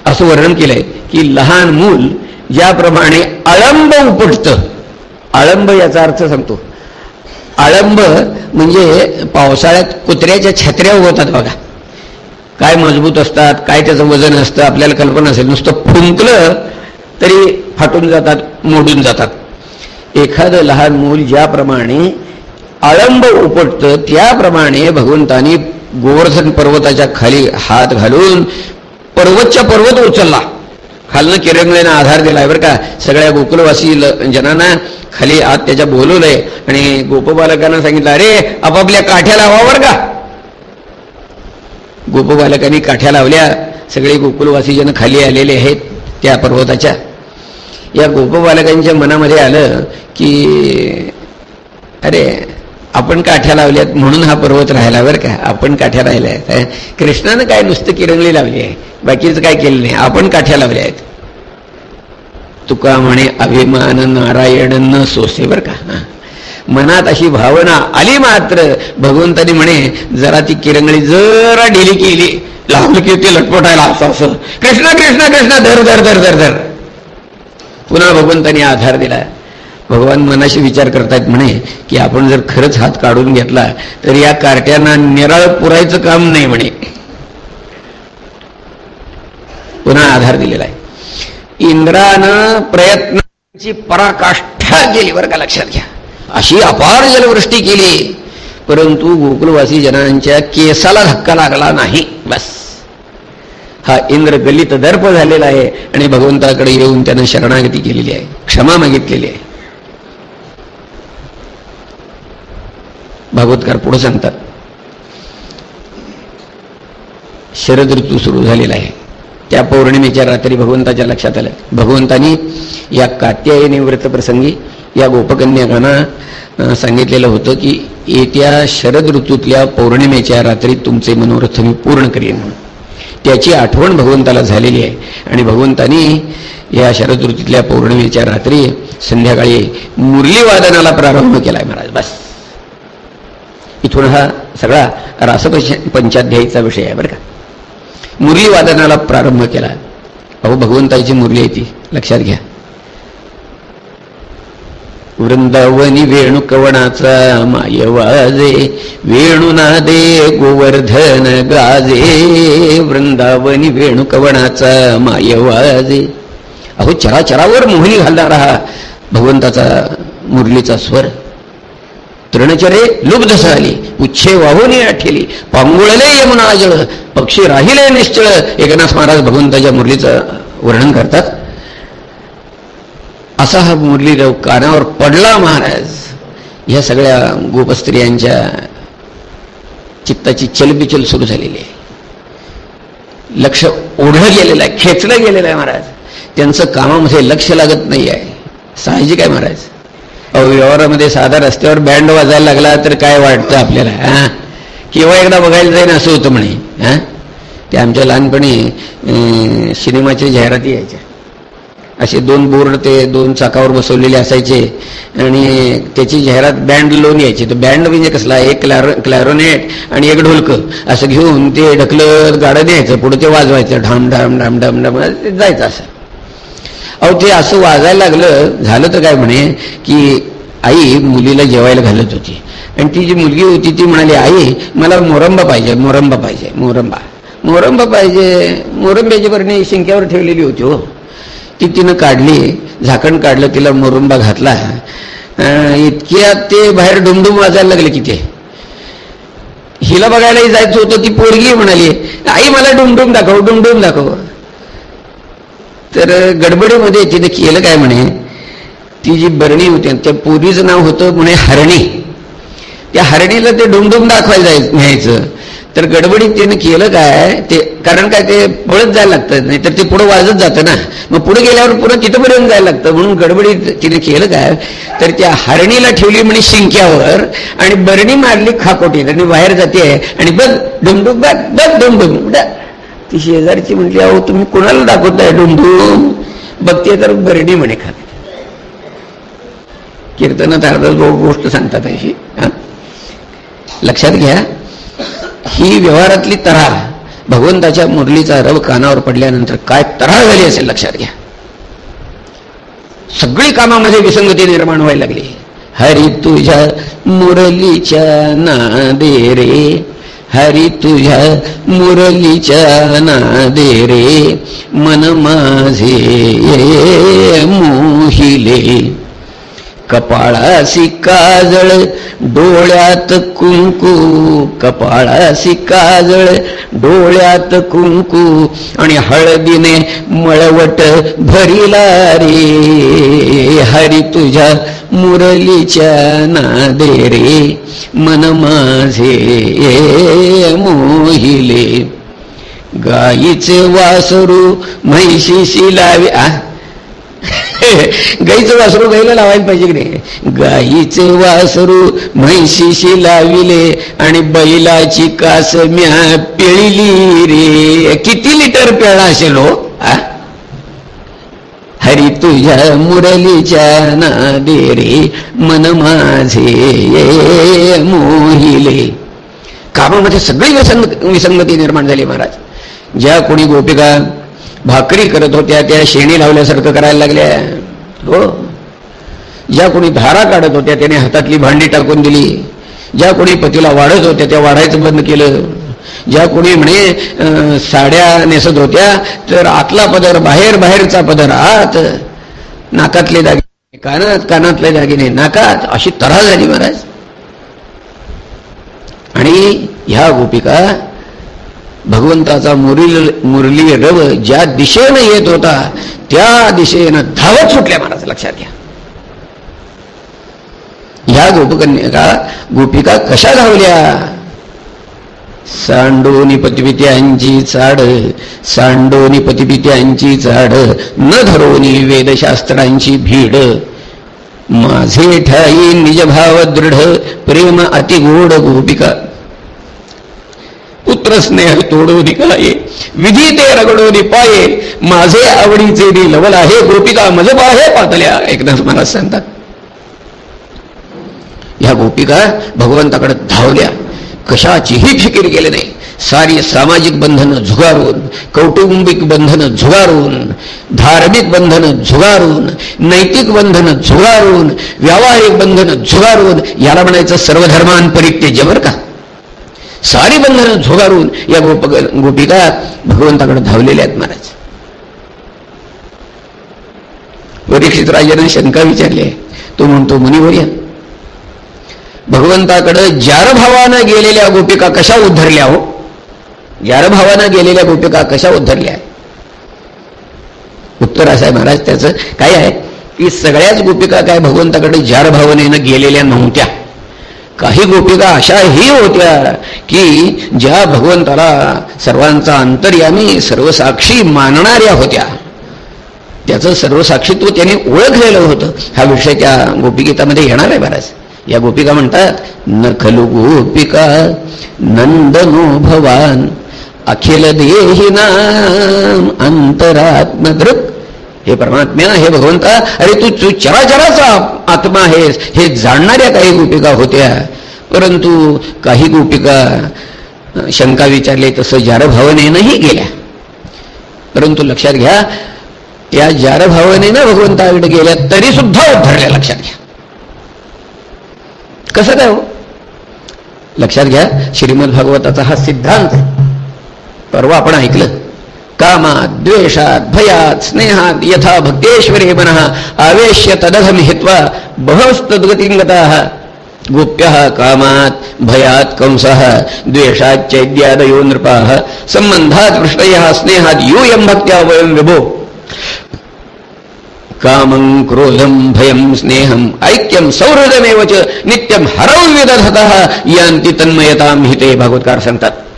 असं वर्णन केलंय की लहान मूल ज्याप्रमाणे अळंब उपटतं. आळंब याचा अर्थ सांगतो. आळंब म्हणजे पावसाळ्यात कुत्र्याच्या छत्र्या होतात बघा. काय मजबूत असतात काय त्याचं वजन असतं आपल्याला कल्पना असेल. नुसतं फुंकलं तरी फाटून जातात मोडून जातात. एखादं लहान मूल ज्याप्रमाणे आळंब उपटतं त्याप्रमाणे भगवंतानी गोवर्धन पर्वताच्या खाली हात घालून पर्वतच्या पर्वत उचलला. खालनं किरंगळेनं आधार दिलाय बरं का. सगळ्या गोकुलवासी जनांना खाली आत त्याच्या बोलवलंय. आणि गोपबालकांना सांगितलं अरे आपापल्या काठ्या लावा बरं का. गोपबालकांनी काठ्या लावल्या सगळे गोकुलवासीजन खाली आलेले आहेत त्या पर्वताच्या. या गोपबालकांच्या मनामध्ये आलं की अरे आपण काठ्या लावल्यात म्हणून हा पर्वत राहिला बरं का? आपण काठ्या राहिल्या आहेत कृष्णानं काय नुसतं किरंगळी लावली आहे? बाकीचं काय केलं नाही? आपण काठ्या लावल्या आहेत. तुका म्हणे अभिमान नारायण न सोसे बर का? मनात अशी भावना आली मात्र भगवंतानी म्हणे जरा ती किरंगळी जरा ढिली केली. लावलं की ते लटपटायला असं असं. कृष्ण कृष्ण कृष्ण धर धर धर धर धर. पुन्हा भगवंतानी आधार दिला भगवान मनाशी विचार करतायत म्हणे की आपण जर खरंच हात काढून घेतला तर या कार्ट्यांना निराळ पुरायचं काम नाही म्हणे. पुन्हा आधार दिलेला आहे. इंद्रानं प्रयत्नाची पराकाष्ठा केली बरं का लक्षात घ्या. अशी अपार जलवृष्टी केली. परंतु गोकुलवासी जनांच्या केसाला धक्का लागला नाही. बस. हा इंद्र गलित दर्प झालेला आहे आणि भगवंताकडे येऊन त्यानं शरणागती केलेली आहे. क्षमा मागितलेली आहे. भागवतकार पुढे सांगतात. शरद ऋतू सुरू झालेला आहे. त्या पौर्णिमेच्या रात्री भगवंताच्या लक्षात आलं. भगवंतानी या कात्यायनी व्रत प्रसंगी या गोपकन्याकांना सांगितलेलं होतं की येत्या शरद ऋतूतल्या पौर्णिमेच्या रात्री तुमचे मनोरथ मी पूर्ण करेन म्हणून. त्याची आठवण भगवंताला झालेली आहे. आणि भगवंतानी या शरद ऋतूतल्या पौर्णिमेच्या रात्री संध्याकाळी मुरलीवादनाला प्रारंभ केलाय महाराज बस. इथून हा सगळा रासपंच पंचाध्यायीचा विषय आहे बरं का. मुरलीवादनाला प्रारंभ केला. अहो भगवंताची मुरली आहे ती. लक्षात घ्या. वृंदावनी वेणुकवणाचा माय वाजे वेणुनादे गोवर्धन गाजे वृंदावनी वेणुकवणाचा माय वाजे. अहो चराचरावर मोहिनी घालणारा हा भगवंताचा मुरलीचा स्वर. तृणचरे लुब्ध झाली उच्छे वाहून आठेली पांगुळले यमुना जळ पक्षी राहिले निश्चळ. एकनाथ महाराज भगवंताच्या मुरलीचं वर्णन करतात. असा हा मुरलीराव कानावर पडला महाराज. ह्या सगळ्या गोपस्त्रियांच्या चित्ताची चलबिचल सुरू झालेली आहे. लक्ष ओढलं गेलेलं आहे खेचलं गेलेलं आहे महाराज. त्यांचं कामामध्ये लक्ष लागत नाही आहे. साहजिक आहे महाराज. व्यवहारामध्ये साधा रस्त्यावर बँड वाजायला लागला तर काय वाटतं आपल्याला हा? केव्हा एकदा बघायला जाईन असं होतं म्हणे हा? ते आमच्या लहानपणी सिनेमाच्या जाहिराती यायच्या. असे दोन बोर्ड ते दोन चाकावर बसवलेले असायचे. आणि त्याची जाहिरात बँड लोन यायची. तर बँड म्हणजे कसला? एक क्लॅरो क्लॅरोनेट आणि एक ढोलकं. असं घेऊन ते ढकलत गाडं न्यायचं. पुढे ते वाजवायचं. ढाम ढाम ढाम ढाम ढाम. ते जायचं असं. अहो ते असं वाजायला लागलं. झालं तर काय म्हणे? की आई मुलीला जेवायला घालत होती. आणि ती जी मुलगी होती ती म्हणाली आई मला मोरंबा पाहिजे मोरंबा पाहिजे मोरंबा. मोरंबा पाहिजे. मोरंब्याची बरणी शिंक्यावर ठेवलेली होती हो. ती तिनं काढली झाकण काढलं तिला मुरुंबा घातला. अं, ते बाहेर डुमडुम वाजायला लागले की ते हिला बघायलाही जायचं होतं ती पोरगी म्हणाली आई मला डुमडुम दाखव डुमडुम दाखव. तर गडबडीमध्ये तिने केलं काय म्हणे ती जी बरणी होती त्या पोरीचं नाव होतं म्हणे हरणी. त्या हरणीला ते डुमडुम दाखवायला जाय न्यायचं. तर गडबडीत त्यानं केलं काय ते कारण काय ते पळत जायला लागतं नाही तर ते पुढं वाजत जातं ना. मग पुढे गेल्यावर पुढं तिथंपर्यंत जायला लागतं. म्हणून गडबडीत तिने केलं काय तर त्या हरणीला ठेवली म्हणे शिंक्यावर आणि बरणी मारली खाकोटीत आणि बाहेर जाते आणि बघ डुमडुम बघ बघ डुमडुम. ती शेजारची म्हटली अहो तुम्ही कोणाला दाखवताय डुमडुम? बघते तर बरणी म्हणे खाते. कीर्तनात अर्धा गोष्ट सांगतात अशी. लक्षात घ्या. ही व्यवहारातली तऱ्हा भगवंताच्या मुरलीचा रव कानावर पडल्यानंतर काय तऱ्हा झाली असेल लक्षात घ्या. सगळी कामामध्ये विसंगती निर्माण व्हायला लागली. हरी तुझ्या मुरलीच्या नादे रे. हरी तुझ्या मुरलीच्या नादे रे. मन माझे मोहिले. कपाळासी काजळ डोळ्यात कुंकू. कपाळासी काजळ डोळ्यात कुंकू. आणि हळदीने मळवट भरिला रे. हरी तुझ्या मुरलीच्या नादे रे. मन माझे मोहिले. गाईचे वासरू म्हैशीशी लावे. आ गाईचं वासरू गाईला लावायला पाहिजे की नाही? गाईचे वासरू म्हैशीशी लाविले आणि बैलाची कास म्या पिळली रे. किती लिटर पेळा असेल हो? हरी तुझ्या मुरलीच्या नादे रे. मन माझे मोहिले. कामामध्ये सगळी विसंग विसंगती निर्माण झाली महाराज. ज्या कोणी गोपिका भाकरी करत होत्या त्या शेणी लावल्यासारखं करायला लागल्या. हो. ज्या कोणी धारा काढत होत्या त्याने हातातली भांडी टाकून दिली. ज्या कोणी पतीला वाढत होत्या त्या वाढायचं बंद केलं. ज्या कोणी म्हणे साड्या नेसत होत्या तर आतला पदर बाहेर बाहेरचा पदर आत. नाकातले दागिने कानात कानातले दागिने नाकात. अशी तऱ्हा झाली महाराज. आणि ह्या गोपिका भगवंताचा मुरली मुरली रव ज्या दिशेनं येत होता त्या दिशेनं धावत सुटल्या महाराज लक्षात घ्या. ह्या गोपकन्या गोपिका कशा धावल्या? सांडोनी पतिपित्यांची चाड सांडोनी पतिपित्यांची चाड न धरोनी वेदशास्त्रांची भीड. माझे ठाई निजभाव दृढ प्रेम अतिगोड गोपिका स्नेह तोडून कलाये विधी ते रगडोनी पाये. माझे आवडीचे नी लवल आहे. गोपिका मजब आहे पातल्या. एकनाथ महाराज सांगतात. ह्या गोपिका भगवंताकडे धावल्या. कशाचीही फिकीर केली नाही. सारी सामाजिक बंधनं झुगारून कौटुंबिक बंधनं झुगारून धार्मिक बंधनं झुगारून नैतिक बंधनं झुगारून व्यावहारिक बंधनं झुगारून याला म्हणायचं सर्वधर्मान परित्यज्य बरं का? सारी बंधनं झुगारून या गोप गोपिका भगवंताकडे धावलेल्या आहेत महाराज. परीक्षित राजाने शंका विचारली तो म्हणतो मुनिवर्य भगवंताकडं जारभावानं गेलेल्या गोपिका कशा उद्धरल्या हो? जारभावानं गेलेल्या गोपिका कशा उद्धरल्या? उत्तर असं आहे महाराज त्याचं काय आहे की सगळ्याच गोपिका काय भगवंताकडे जारभावनेनं गेलेल्या नव्हत्या. काही गोपिका अशाही होत्या की ज्या भगवंताला सर्वांचा अंतर्यामी सर्वसाक्षी मानणाऱ्या होत्या. त्याचं सर्वसाक्षीत्व त्याने ओळखलेलं होतं. हा विषय त्या गोपिगीतामध्ये येणार आहे बराच या गोपिका म्हणतात न खलु गोपिका नंदनो भवान अखिल देही नाम अंतरात्मदृक हे परमात्म्या हे भगवंता अरे तू तू चराचराचा आत्मा आहेस हे जाणणाऱ्या काही गोपिका होत्या. परंतु काही गोपिका शंका विचारले तसं जारभावनेनंही गेल्या. परंतु लक्षात घ्या या जारभावनेनं भगवंताकडे गेल्या तरी सुद्धा उद्धरल्या लक्षात घ्या. कसं काय हो? लक्षात घ्या श्रीमद भागवताचा हा सिद्धांत परवा आपण ऐकलं. कामात् द्वेषात् भयात् स्नेहात् यथा भक्तेश्वरे मन आवेश्य तदघं हित्वा बहवस्तद्गतिं गताः गोप्यः, कामात्, भयात्, कंसः द्वेषाच्चैद्यादयो नृपाः, सम्बन्धात्, वृष्टयः, स्नेहात्, यूयं भक्त्या वयं विभो। कामं, क्रोधं, भयं, स्नेहम्, ऐक्यं, सौहृदमेव च नित्यं हरौ विदधतः, यान्ति तन्मयतां हिते भगवत्कार संतत्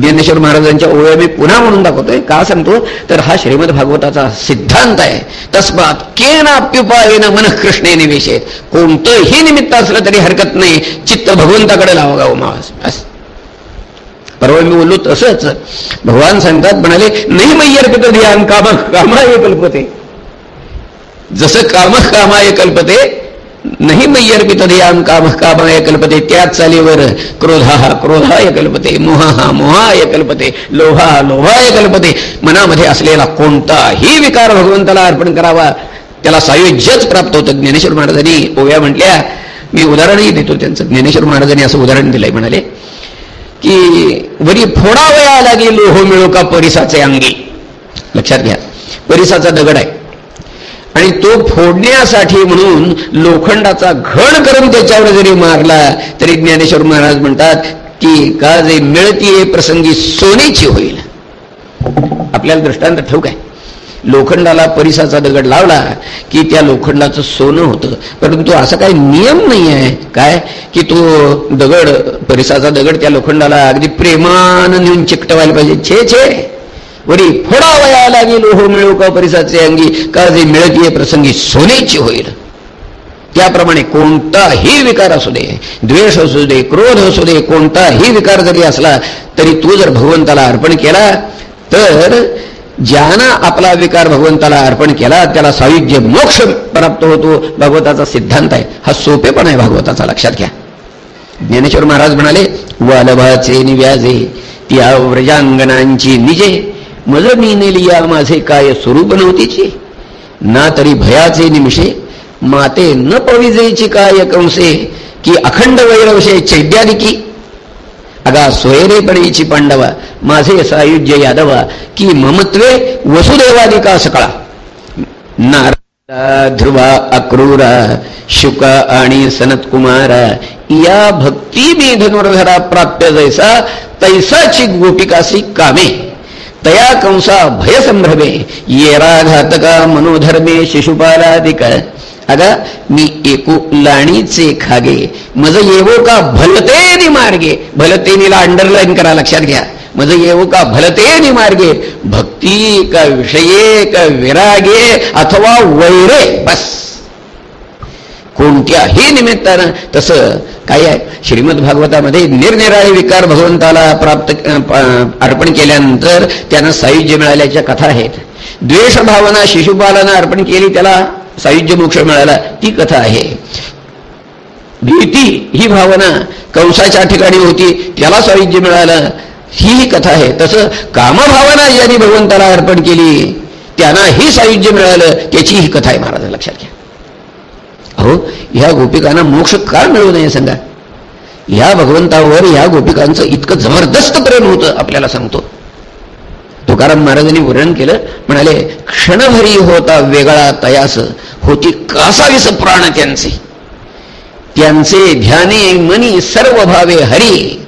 ज्ञानेश्वर महाराजांच्या ओळ्या मी पुन्हा म्हणून दाखवतोय. का सांगतो? तर हा श्रीमद भागवताचा सिद्धांत आहे. तस्मात केनाप्युपायन मन कृष्णे निवेशेत. कोणतंही निमित्त असलं तरी हरकत नाही. चित्त भगवंताकडे लावा गाव मास परवा मी बोललो तसंच. भगवान सांगतात म्हणाले नाही मैयर्पित ध्यान काम कामाय कल्पते. जसं काम कामाय कल्पते नाही मैयर्पित ध्यान काम कामाय कल्पते त्याच चालीवर क्रोधा क्रोधाय कल्पते मोहा मोहाय कल्पते लोहा लोहाय कल्पते मनामध्ये असलेला कोणताही विकार भगवंताला अर्पण करावा त्याला सायुज्यच प्राप्त होतं ज्ञानेश्वर महाराजांनी. ओव्या म्हटल्या मी उदाहरणही देतो त्यांचं. ज्ञानेश्वर महाराजांनी असं उदाहरण दिलंय म्हणाले की वरी फोडावया लागे लोह मिळो का परिसाचे अंगी? लक्षात घ्या. परिसाचा दगड आहे. आणि तो फोडण्यासाठी म्हणून लोखंडाचा घड करून त्याच्यावर जरी मारला तरी ज्ञानेश्वर महाराज म्हणतात की का जे मिळतीये प्रसंगी सोनेची होईल. आपल्याला दृष्टांत ठेवू आहे लोखंडाला परिसाचा दगड लावला की त्या लोखंडाचं सोनं होतं. परंतु असा काही नियम नाही आहे काय? की तो दगड परिसाचा दगड त्या लोखंडाला अगदी प्रेमानं नेऊन चिकटवायला पाहिजे. छे छे. वरी फोडावया लागेल लोह हो मिळू का परिसाचे अंगी. का जे मिळतीये प्रसंगी सोनेची होईल. त्याप्रमाणे कोणताही विकार असू दे द्वेष असू दे क्रोध असू दे कोणताही विकार जरी असला तरी तू जर भगवंताला अर्पण केला तर ज्यानं आपला विकार भगवंताला अर्पण केला त्याला सायुज्य मोक्ष प्राप्त होतो. भगवताचा सिद्धांत आहे. हा सोपेपण आहे भागवताचा लक्षात घ्या. ज्ञानेश्वर महाराज म्हणाले वालभाचे निव्याजे त्या व्रजांगणांची निजे. मज मी नेलिया माझे काय स्वरूप नव्हतीची ना तरी भयाचे निमिषे माते न पविजेची काय कंसे की अखंड वैरवशे चैद्यादिकी अगा सोयरेपणीची पांडवा माझे सायुज्य यादवा की ममत्वे वसुदेवादिका सकळा. नारा ध्रुवा अक्रूरा शुक आणि सनतकुमारा या भक्ती मी धनुर्धरा प्राप्य जैसा तैसाची गोपिकासी कामे. तया कंसा भयसंभ्रमे येरा घातका मनोधर्मे शिशुपालादिक। अगा मी एकू लाणीचे खागे मज येवो का भलतेनी मार्गे भलतेनीला अंडरलाईन करा लक्षात घ्या. मज येवो का भलतेनी मार्गे भक्ती का विषये का विरागे अथवा वैरे बस. कोणत्याही निमित्तानं तसं काय आहे. श्रीमद भागवतामध्ये निरनिराळे विकार भगवंताला प्राप्त अर्पण केल्यानंतर त्यांना सायुज्य मिळाल्याच्या कथा आहेत. द्वेष भावना शिशुपालानं अर्पण केली त्याला सायुज्य मोक्ष मिळाला ती कथा आहे. भीती ही भावना कंसाच्या ठिकाणी होती त्याला सायुज्य मिळालं ही कथा आहे. तसं कामभावना ज्यांनी भगवंताला अर्पण केली त्यांना ही सायुज्य मिळालं त्याची ही कथा आहे महाराज लक्षात घ्या. अहो ह्या गोपिकांना मोक्ष का मिळू नये सांगा? ह्या भगवंतावर ह्या गोपिकांचं इतकं जबरदस्त प्रेम होतं आपल्याला सांगतो. तुकाराम महाराजांनी वर्णन केलं म्हणाले क्षणभरी होता वेगळा तयास होती कासावीस प्राण त्यांचे. त्यांचे ध्याने मनी सर्व भावे हरी.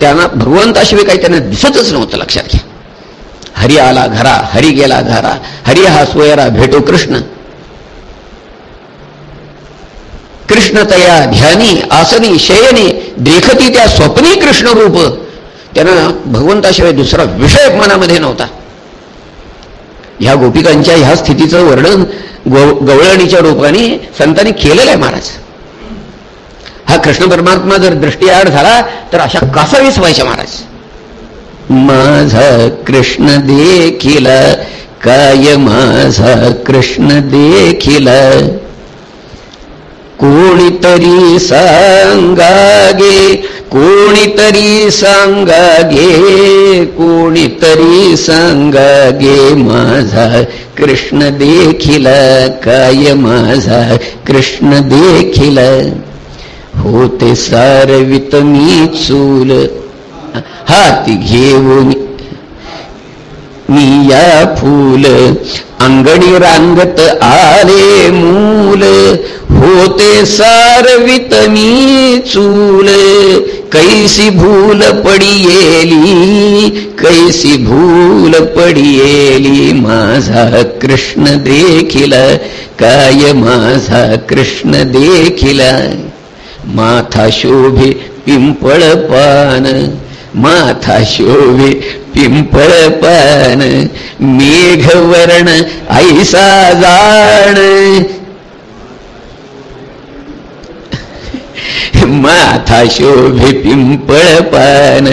त्यांना भगवंताशिवाय काही त्यांना दिसतच नव्हतं लक्षात घ्या. हरी आला घरा हरी गेला घरा. हरी हा सोयरा भेटो कृष्ण. कृष्णतया ध्यानी आसनी शयनी देखती त्या स्वप्नी कृष्ण रूप त्यांना भगवंताशिवाय दुसरा विषय मनामध्ये नव्हता. ह्या गोपिकांच्या ह्या स्थितीचं वर्णन गवळणीच्या रूपाने संतांनी केलेलं आहे महाराज. हा कृष्ण परमात्मा जर दृष्टीआड झाला तर अशा कासावीस व्हायच्या महाराज. माझा कृष्ण देखील काय माझा कृष्ण देखील. कोणीतरी सांगागे कोणीतरी सांगागे कोणीतरी सांगागे माझा कृष्ण देखील काय माझा कृष्ण देखील. होते सारवित मी चूल हाती घेऊन या फूल अंगणी रांगत आले मूल होते सारवित मी चूल कैसी भूल पडियेली कैसी भूल पडियेली माझा कृष्ण देखील काय माझा कृष्ण देखील माथा शोभे पिंपळ पान माथा शोभे पिंपळ पान मेघवर्ण ऐसा जाण. माथा शोभे पिंपळ पान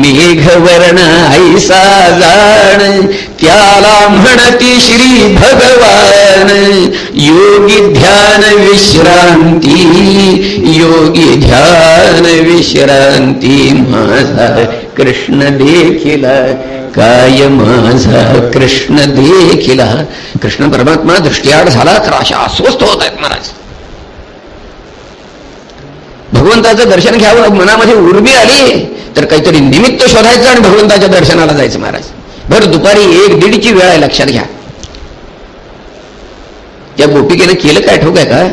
मेघवर्ण ऐसा जाण त्याला म्हणती श्री भगवान. योगी ध्यान विश्रांती योगी ध्यान विश्रांती माझा कृष्ण देखील काय माझा कृष्ण देखील. कृष्ण परमात्मा दृष्टीआड झाला तर अशा अस्वस्थ होत आहेत महाराज. भगवंताचं दर्शन घ्यावं मनामध्ये उर्मी आली तर काहीतरी निमित्त शोधायचं आणि भगवंताच्या दर्शनाला जायचं महाराज. बरं दुपारी एक दीडची वेळ आहे लक्षात घ्या. त्या गोपिकेनं केलं काय ठोक आहे का?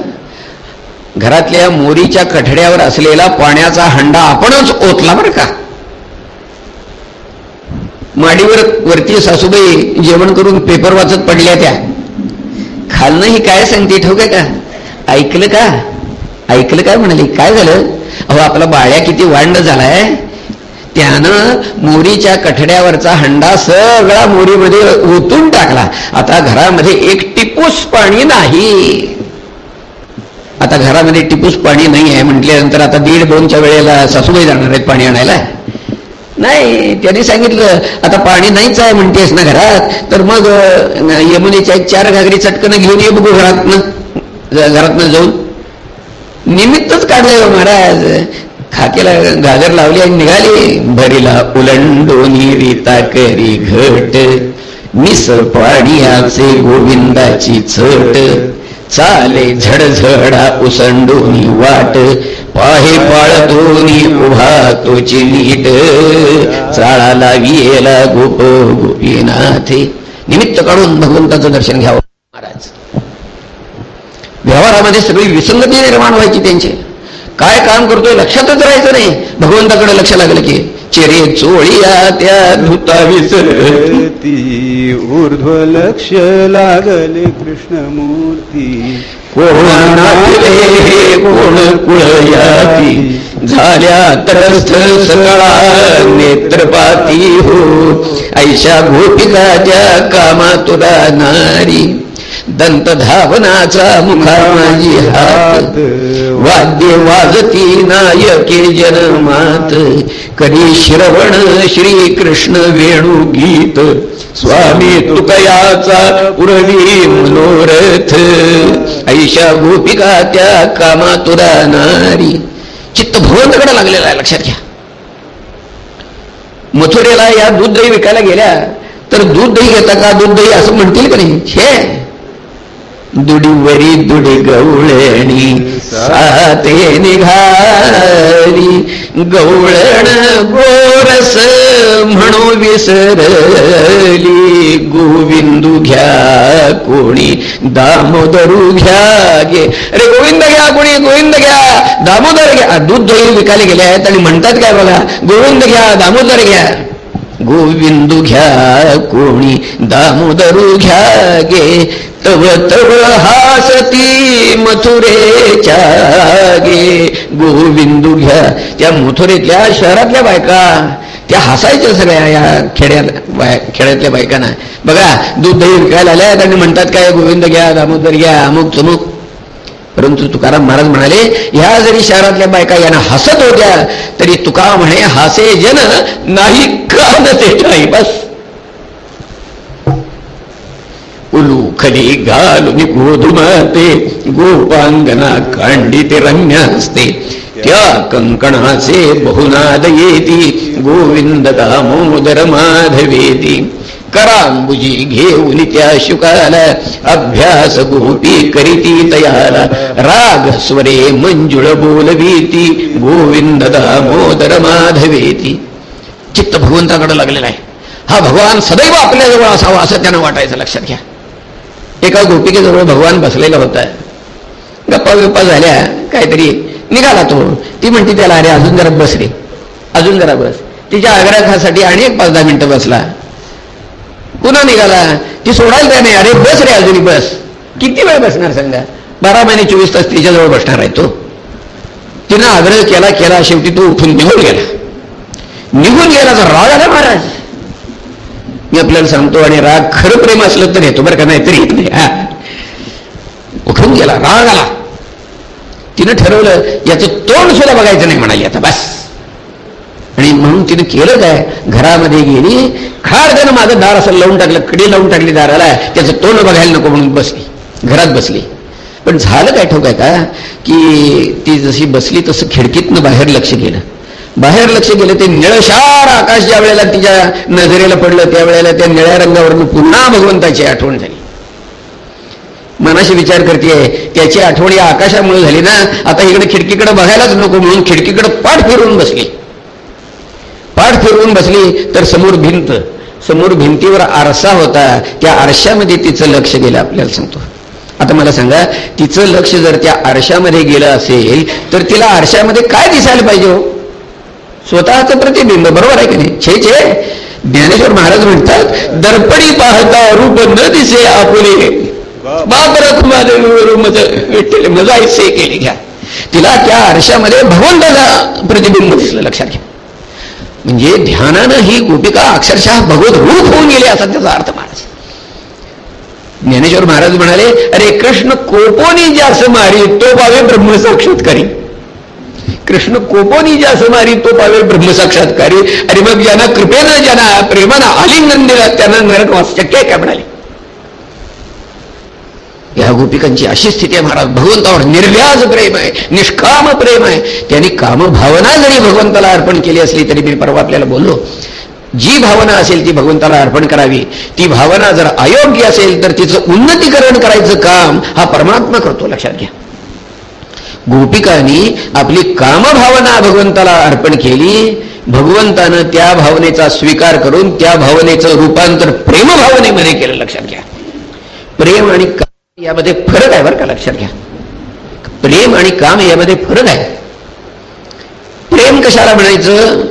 घरातल्या मोरीच्या कठड्यावर असलेला पाण्याचा हंडा आपणच ओतला बरं का? माडीवर वरती सासूबाई जेवण करून पेपर वाचत पडल्या त्या. खालनं ही काय सांगते ठोक आहे का? ऐकलं का? ऐकलं काय म्हणाली? काय झालं? अहो आपला बाळ्या किती वांड झालाय. त्यानं मोरीच्या कठड्यावरचा हंडा सगळा मोरीमध्ये ओतून टाकला. आता घरामध्ये एक टिपूस पाणी नाही. आता घरामध्ये टिपूस पाणी नाही आहे म्हटल्यानंतर आता दीड दोनच्या वेळेला सासूबाई जाणार आहेत पाणी आणायला. नाही त्यांनी सांगितलं आता पाणी नाहीच आहे म्हणतेस ना घरात. तर मग यमुनेच्या एक चार घागरी चटकन घेऊन ये बघू घरातनं. घरातनं जाऊन. निमित्तच काढलंय महाराज. खाकेला गाजर लावली आणि निघाली. भरीला उलंडोनी रीता करी घट. मिस पाडियाचे गोविंदाची छट चाले झडझडा उसंडोनी वाट. पाहे पाळतोनी उभा तोची नीट. चाळाला गेला गोप गोपीनाथे. निमित्त काढून भगवंताचं दर्शन घ्यावं. व्यवहारामध्ये सगळी विसंगती निर्माण व्हायची त्यांची. काय काम करतोय लक्षातच राहायचं नाही. भगवंताकडे लक्ष लागलं की चेरे चोळिया त्या धुता विसरती. ऊर्ध्व लक्ष लागले कृष्णमूर्ती. कोण कोण कुळयाती? झाल्या तरस्थ सगळा नेत्रपाती हो. ऐशा गोपिकाच्या कामा तुला नारी दंत धावनाचा मुखा माझी हात वाद्य वाजती नायके जनमात कधी श्रवण श्री कृष्ण वेणू गीत स्वामी तुकयाचा उरवी मनोरथ ऐशा गोपिका त्या कामा तुरा नारी. चित्त भगवंताकडे लागलेला आहे लक्षात घ्या. मथुरेला या दूध दही विकायला गेल्या तर दूध दही घेता का? दूध दही असं म्हणतील का नाही? हे दुडीवरी दुडी गवळणी साते निघाली गवळण गोरस म्हणू विसरली गोविंदू घ्या कोणी दामोदरू घ्या गे अरे गोविंद घ्या कोणी गोविंद घ्या दामोदर घ्या दूध दही विकायला गेले आहेत आणि म्हणतात काय बघा गोविंद घ्या दामोदर घ्या गोविंदू घ्या कोणी दामोदरू घ्या गे तव तव हासती मथुरेच्या गे गोविंदू घ्या त्या मथुरेतल्या शहरातल्या बायका. त्या हसायच्या सगळ्या या खेड्यात बाय खेड्यातल्या बायकांना. बघा दूध दही विकायला आल्यात आणि म्हणतात काय गोविंद घ्या दामोदर घ्या अमुक चमुक. परंतु तुकाराम महाराज म्हणाले ह्या जरी शहरातल्या बायका यांना हसत होत्या तरी तुका म्हणे हासे जन नाही कान ते बस. उलू खली घालून गोधुमाते गोपांगना कांडिते रम्य असते त्या कंकणाचे बहुनाद येती गोविंद दामोदर माधवेती करांबुजी घेऊन त्या शुकाला अभ्यास गोपी करीती तयाला राग स्वरे मंजुळ बोलवीती गोविंद दामोदर माधवेती चित्त भगवंताकडे लागलेला आहे हा भगवान सदैव आपल्याजवळ असावा असं त्यांना वाटायचं लक्षात घ्या एका गोपिकेजवळ भगवान बसलेला होता. गप्पा गप्पा झाल्या काहीतरी निघाला तो. ती म्हणते त्याला अरे अजून जरा बस रे. अजून जरा बस. तिच्या आग्रहासाठी आणि एक पाच दहा मिनिटं बसला. पुन्हा निघाला. ती सोडायला त्या नाही. अरे बस रे अजूनही बस. किती वेळ बसणार सांगा? बारा महिने चोवीस तास तिच्याजवळ बसणार आहे तो. तिनं आग्रह केला केला. शेवटी तो उठून निघून गेला. निघून गेला तर राग आला महाराज. मी आपल्याला सांगतो आणि राग खरं प्रेम असलं तर येतो बरं का? नाही तरी येत नाही हा. उठून गेला राग आला. तिनं ठरवलं याचं तोंड सुद्धा बघायचं नाही म्हणाली आता बस. आणि म्हणून तिने केलं काय? घरामध्ये गेली खार त्यानं माझं दार असं लावून टाकलं कडी लावून टाकली दाराला त्याचं तोंड बघायला नको म्हणून बसली घरात बसली. पण झालं काय ठोक आहे का? की ती जशी बसली तसं खिडकीतनं बाहेर लक्ष गेलं. बाहेर लक्ष गेलं ते निळशार आकाश ज्या वेळेला तिच्या नजरेला पडलं त्यावेळेला त्या निळ्या रंगावरून पुन्हा भगवंताची आठवण झाली. मनाशी विचार करते त्याची आठवण या आकाशामुळे झाली ना आता इकडे खिडकीकडे बघायलाच नको म्हणून खिडकीकडे पाठ फिरवून बसली. पाठ फिरवून बसली तर समोर भिंत. समोर भिंतीवर आरसा होता त्या आरशामध्ये तिचं लक्ष गेलं आपल्याला सांगतो. आता मला सांगा तिचं लक्ष जर त्या आरशामध्ये गेलं असेल तर तिला आरशामध्ये काय दिसायला पाहिजे हो? स्वतःचं प्रतिबिंब बरोबर आहे की नाही? छे छे. ज्ञानेश्वर महाराज म्हणतात दर्पणी पाहता रूप न दिसे आपुले. बाबरत माझे मजा ऐसे केली घ्या. तिला त्या आरशामध्ये भगवंताचा प्रतिबिंब दिसलं लक्षात घ्या. म्हणजे ध्यानानं ही गोपिका अक्षरशः भगवत रूप होऊन गेली असा त्याचा अर्थ महाराज ज्ञानेश्वर महाराज म्हणाले अरे कृष्ण कोपोनी ज्यास मारी तो पावे ब्रह्मसाक्षात्कारी कृष्ण कोपोनी ज्या समारी तो पावेल ब्रह्मसाक्षात्कारी. आणि मग ज्यांना कृपेनं ज्यांना प्रेमानं आलिंगन दिलं त्यांना नरक वास शक्य आहे काय म्हणाले? या गोपिकांची अशी स्थिती आहे महाराज. भगवंतावर निर्व्याज प्रेम आहे निष्काम प्रेम आहे. त्यांनी कामभावना जरी भगवंताला अर्पण केली असली तरी मी परवा आपल्याला बोललो जी भावना असेल ती भगवंताला अर्पण करावी. ती भावना जर अयोग्य असेल तर तिचं उन्नतीकरण करायचं काम हा परमात्मा करतो लक्षात घ्या. गोपिकांनी आपली कामभावना भगवंताला अर्पण केली. भगवंतानं त्या भावनेचा स्वीकार करून त्या भावनेचं रूपांतर प्रेमभावनेमध्ये केलं लक्षात घ्या. प्रेम आणि काम यामध्ये फरक आहे बरं का लक्षात घ्या. प्रेम आणि काम यामध्ये फरक आहे. प्रेम कशाला म्हणायचं?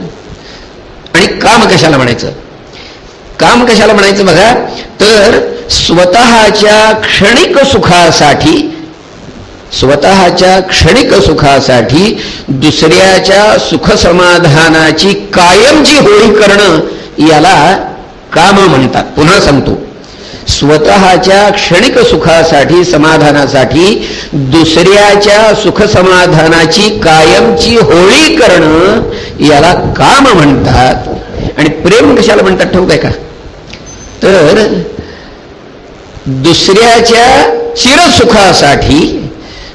आणि काम कशाला म्हणायचं? काम कशाला म्हणायचं बघा तर स्वतःच्या क्षणिक सुखासाठी स्वतःच्या क्षणिक सुखासाठी दुसऱ्याच्या सुखसमाधानाची कायमची होळी करणं याला काम म्हणतात. पुन्हा सांगतो. स्वतःच्या क्षणिक सुखासाठी समाधानासाठी दुसऱ्याच्या सुखसमाधानाची कायमची होळी करणं याला काम म्हणतात. आणि प्रेम कशाला म्हणतात ठेवताय का? तर दुसऱ्याच्या चिरसुखासाठी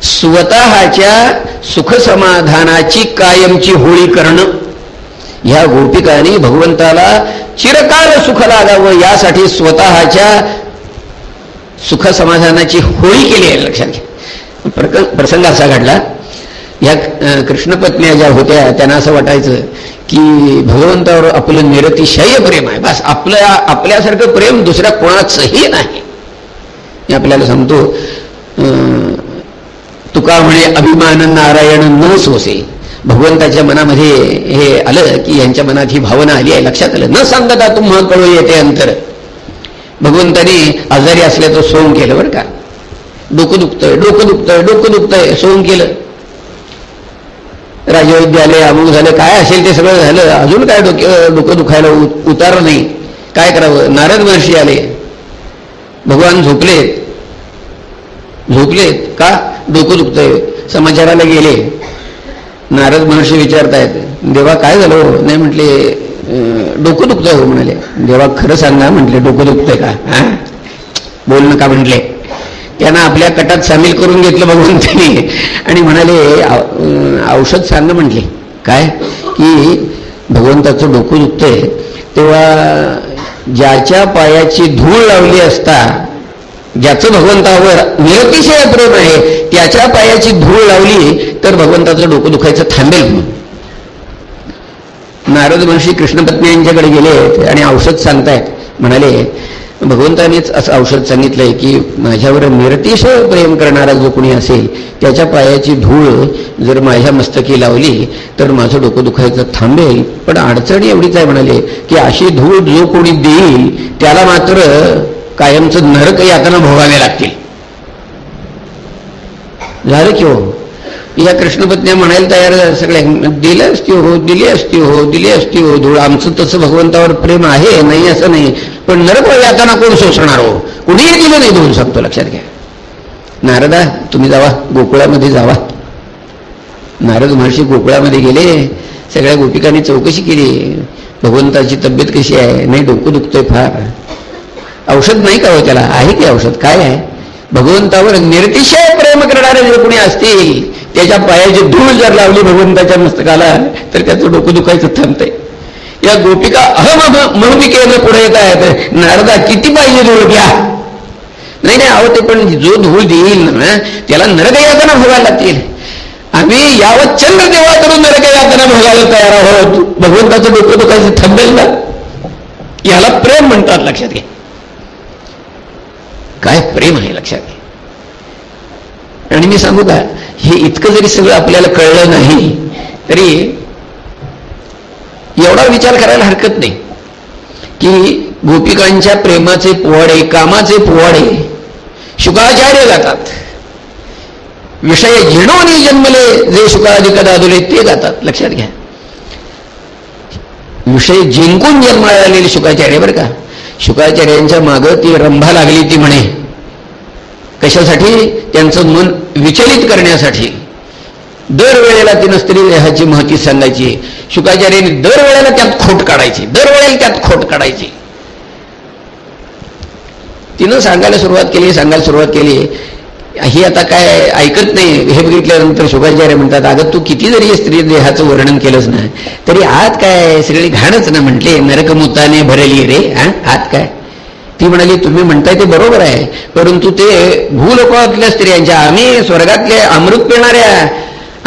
स्वतःच्या सुखसमाधानाची कायमची होळी करणं. ह्या गोपिकांनी भगवंताला चिरकाल सुख लागावं यासाठी स्वतःच्या सुखसमाधानाची होळी केली आहे लक्षात घ्या. प्रसंग असा घडला. या कृष्णपत्न्या ज्या होत्या त्यांना असं वाटायचं की भगवंतावर आपलं निरतिशय प्रेम आहे. बस आपल्या आपल्यासारखं प्रेम दुसऱ्या कोणाचंही नाही. आपल्याला सांगतो तुका म्हणे अभिमान नारायण न सोसे भगवंताच्या मनामध्ये हे आलं की यांच्या मनात ही भावना आली आहे लक्षात आलं. न सांगता तुम्हा कळू येते अंतर. भगवंताने आजारी असल्याचं सोंग केलं बरं का? डोकं दुखतंय डोकं दुखतंय डोकं दुखतंय सोंग केलं. राजवैद्यालय अमुक झालं काय असेल ते सगळं झालं. अजून काय डोके डोकं दुखायला उतारलं नाही. काय करावं? नारद महर्षी आले. भगवान झोपले. झोपलेत का? डोकं दुखतंय. समाचाराला गेले. नारद महर्षी विचारतायत देवा काय झालं हो? नाही म्हटले डोकं दुखतंय हो म्हणाले. देवा खरं सांगा म्हटले डोकं दुखतंय का? हा. बोल नका म्हटले. त्यांना आपल्या कटात सामील करून घेतलं भगवंतानी. आणि म्हणाले औषध सांग म्हटले. काय? की भगवंताचं डोकं दुखतंय. तेव्हा ज्याच्या पायाची धूळ लावली असता ज्याचं भगवंतावर निरतिशय प्रेम आहे त्याच्या पायाची धूळ लावली तर भगवंताचं डोकं दुखायचं थांबेल म्हणून. नारद महर्षी कृष्णपत्नी यांच्याकडे गेले आणि औषध सांगतायत म्हणाले भगवंतानेच असं औषध सांगितलंय की माझ्यावर निरतिशय प्रेम करणारा जो कोणी असेल त्याच्या पायाची धूळ जर माझ्या मस्तकी लावली तर माझं डोकं दुखायचं थांबेल. पण अडचण एवढीच आहे म्हणाले की अशी धूळ जो कोणी देईल त्याला मात्र कायमचं नरक यातना भोगावे लागतील. झालं की हो? या कृष्णपत्न्या म्हणायला तयार सगळ्या. दिलं असती हो दिली असती हो दिली असती हो धूळ. आमचं तसं भगवंतावर प्रेम आहे नाही असं नाही. पण नरक यातना कोण सोसणार हो? कुणीही दिलं नाही धूळ सांगतो लक्षात घ्या. नारदा तुम्ही जावा गोकुळामध्ये जावा. नारद महर्षी गोकुळामध्ये गेले सगळ्या गोपिकांनी चौकशी केली. भगवंताची तब्येत कशी आहे? नाही डोकं दुखतंय फार. औषध नाही का हो त्याला? आहे की औषध. काय आहे? भगवंतावर निर्तिशय प्रेम करणारे जे कोणी असतील त्याच्या पायाची धूळ जर लावली भगवंताच्या मस्तकाला तर त्याचं डोकं दुखायचं थांबतंय. या गोपिका अहम म्हणून पुढे येत आहेत. नारदा किती पाहिजे धूळ घ्या. नाही नाही अहो ते पण जो धूळ देईल ना त्याला नरक यातना भोगायला लागतील. आम्ही यावत चंद्र देवा करून नरक यातना भोगायला तयार आहोत. भगवंताचं डोकं दुखायचं थांबेल ना? याला प्रेम म्हणतात लक्षात घ्या. काय प्रेम आहे लक्षात घ्या आणि मी सांगू का हे इतकं जरी सगळं आपल्याला कळलं नाही तरी एवढा विचार करायला हरकत नाही की गोपिकांच्या प्रेमाचे पोवाडे कामाचे पोवाडे शुकाचार्य गातात. विषय झिणोनी जन्मले जे शुकाधिक दादुले ते गातात. लक्षात घ्या. विषय जिंकून जन्माला आलेले शुकाचार्य बरं का? शुकाचार्यांच्या मागं ती रंभा लागली ती म्हणे. कशासाठी? त्यांचं मन विचलित करण्यासाठी. दरवेळेला तिनं स्त्री देहाची महती सांगायची. शुकाचार्याने दरवेळेला त्यात खोट काढायची. दरवेळेला त्यात खोट काढायची. तिनं सांगायला सुरुवात केली सांगायला सुरुवात केली. ही आता काय ऐकत नाही. हे बघितल्यानंतर शुकाचार्य म्हणतात अगं तू किती जरी स्त्री देहाचं वर्णन केलंच ना तरी आत काय सगळी घाणच ना म्हटले नरकमुताने भरली रे हा? आत काय? ती म्हणाली तुम्ही म्हणताय ते बरोबर आहे परंतु ते भूलोकातल्या स्त्रियांच्या आम्ही स्वर्गातल्या अमृत पिणाऱ्या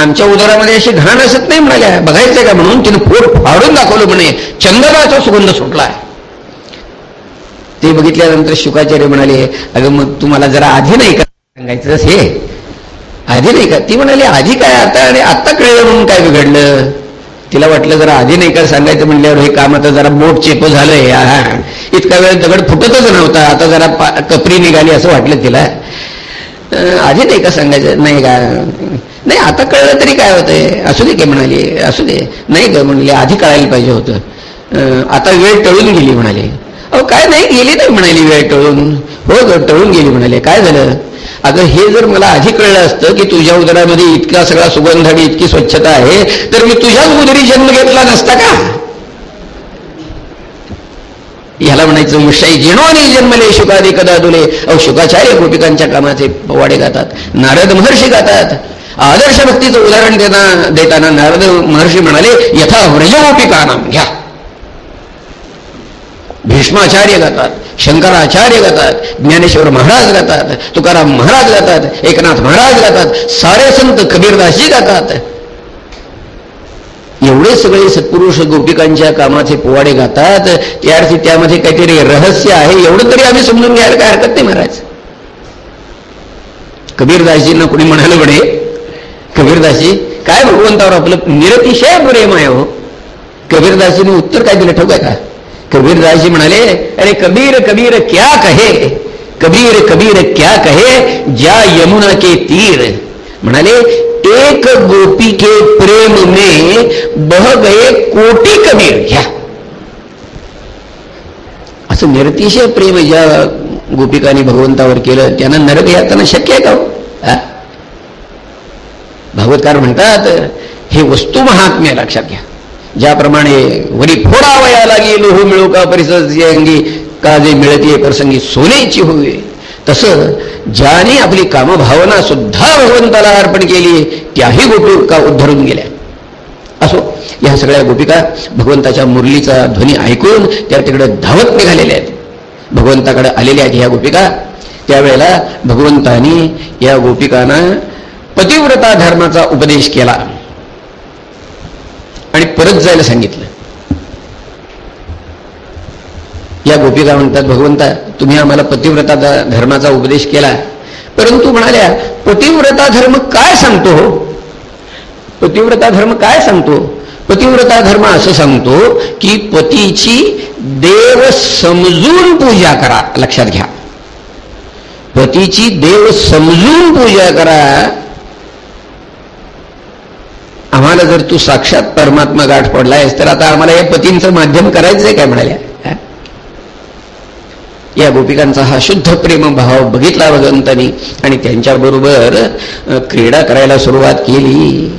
आमच्या उदरामध्ये अशी घाण असत नाही म्हणाल्या. बघायचंय का म्हणून? तिने पोट फाडून दाखवलं म्हणे चंदनाचा सुगंध सुटला ते बघितल्यानंतर शुकाचार्य म्हणाले अगं मग तुम्हाला जरा आधी नाही का सांगायचं हे. आधी नाही का? ती म्हणाली आधी काय आता आणि आत्ता कळलं म्हणून काय बिघडलं? तिला वाटलं जरा आधी नाही का सांगायचं म्हणल्यावर हे काम आता जरा बोट चेप झालंय. हा इतका वेळ दगड फुटतच नव्हता. आता जरा पा कपरी निघाली असं वाटलं तिला. आधी नाही का सांगायचं? नाही का? नाही आता कळलं तरी काय होतंय? असू दे काय म्हणाली. असू दे. नाही ग म्हणले. आधी कळायला पाहिजे होतं. आता वेळ टळून गेली म्हणाली. अहो काय नाही गेली नाही म्हणाली वेळ टळून. हो ग टळून गेली म्हणाले. काय झालं? अगं हे जर मला आधी कळलं असतं की तुझ्या उदरामध्ये इतका सगळा सुगंध आणि इतकी स्वच्छता आहे तर मी तुझ्याच उदरी जन्म घेतला नसता का? ह्याला म्हणायचं मुशाई जिणोनी जन्मले शुकादी कदा दुले अहो शुकाचार्य गोपिकांच्या कामाचे पवाडे गातात. नारद महर्षी गातात. आदर्श भक्तीचं उदाहरण देताना देताना नारद महर्षी म्हणाले यथा व्रजगोपिकानाम घ्या. भीष्माचार्य गातात शंकराचार्य गातात ज्ञानेश्वर महाराज गातात तुकाराम महाराज गातात एकनाथ महाराज गातात सारे संत कबीरदासजी गातात. एवढे सगळे सत्पुरुष गोपिकांच्या कामाचे पोवाडे गातात त्या अर्थी त्यामध्ये काहीतरी रहस्य आहे एवढं तरी आम्ही समजून घ्यायला काय हरकत नाही महाराज. कबीरदासजींना कोणी म्हणाले म्हणे कबीरदासजी काय भगवंतावर आपलं निरतिशय प्रेम आहे हो? कबीरदासजीने उत्तर काय दिलं ठेवू का? कबीरदासजी म्हणाले अरे कबीर कबीर क्या कहे? कबीर कबीर क्या कहे? ज्या यमुना के तीर. म्हणाले एक गोपी के प्रेम में बह गए कोटी कबीर घ्या. असं निरतिशय प्रेम ज्या गोपिकाने भगवंतावर केलं त्यांना नरक यातना शक्य आहे का हो? भागवतकार म्हणतात हे वस्तू महात्म्य लक्षात घ्या. ज्याप्रमाणे वरी फोडावया लागी लोह मिळू का परिसर अंगी का जे मिळते प्रसंगी सोनेची होवे. तसं ज्याने आपली कामभावना सुद्धा भगवंताला अर्पण केली त्याही गोपिका उद्धरून गेल्या. असो या सगळ्या गोपिका भगवंताच्या मुरलीचा ध्वनी ऐकून त्या तिकडे धावत निघालेल्या आहेत. भगवंताकडे आलेल्या आहेत ह्या गोपिका. त्यावेळेला भगवंतानी या गोपिकांना पतिव्रता धर्माचा उपदेश केला. आणि परत जायला सांगितलं. या गोपिका म्हणतात भगवंता तुम्ही आम्हाला पतिव्रता धर्माचा उपदेश केला. परंतु म्हणाल्या पतिव्रता धर्म काय सांगतो हो? पतिव्रता धर्म काय सांगतो? पतिव्रता धर्म असं सांगतो की पतीची देव समजून पूजा करा. लक्षात घ्या. पतीची देव समजून पूजा करा आम्हाला जर तू साक्षात परमात्मा गाठ पडलायस तर आता आम्हाला या पतींचं माध्यम करायचंय काय म्हणाल्या? या गोपिकांचा हा शुद्ध प्रेम भाव बघितला भगवंतानी आणि त्यांच्याबरोबर क्रीडा करायला सुरुवात केली.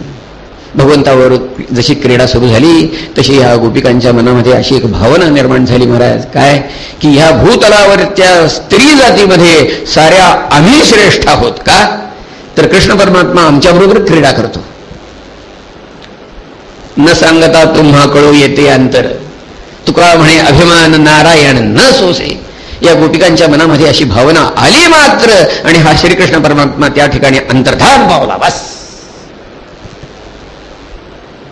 भगवंतावर जशी क्रीडा सुरू झाली तशी या गोपिकांच्या मनामध्ये अशी एक भावना निर्माण झाली महाराज. काय? की ह्या भूतलावर त्या स्त्री जातीमध्ये साऱ्या आम्ही श्रेष्ठ आहोत का? तर कृष्ण परमात्मा आमच्याबरोबर क्रीडा करतो. न सांगता तुम्हा कळू येते अंतर. तुका म्हणे अभिमान नारायण न सोसे. या गोपिकांच्या मनामध्ये अशी भावना आली मात्र आणि हा श्रीकृष्ण परमात्मा त्या ठिकाणी अंतर्धान पावला बस.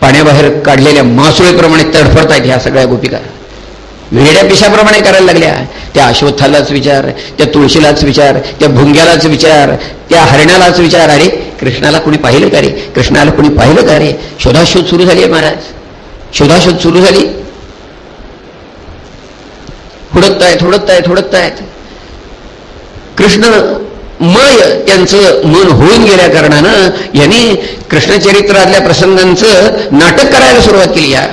पाण्याबाहेर काढलेल्या मासुळेप्रमाणे तडफडतायत ह्या सगळ्या गोपिका. वेड्या पिशाप्रमाणे करायला लागल्या. त्या अश्वत्थालाच विचार त्या तुळशीलाच विचार त्या भुंग्यालाच विचार त्या हरणालाच विचार. अरे कृष्णाला कुणी पाहिलं का रे? कृष्णाला कुणी पाहिलं का रे? शोधाशोध सुरू झाली आहे महाराज. शोधाशोध सुरू झाली. हुडकतायत हुडकतायत हुडकतायत. कृष्ण मय त्यांचं मन होऊन गेल्या कारणानं यांनी कृष्णचरित्रातल्या प्रसंगांचं नाटक करायला सुरुवात केली या.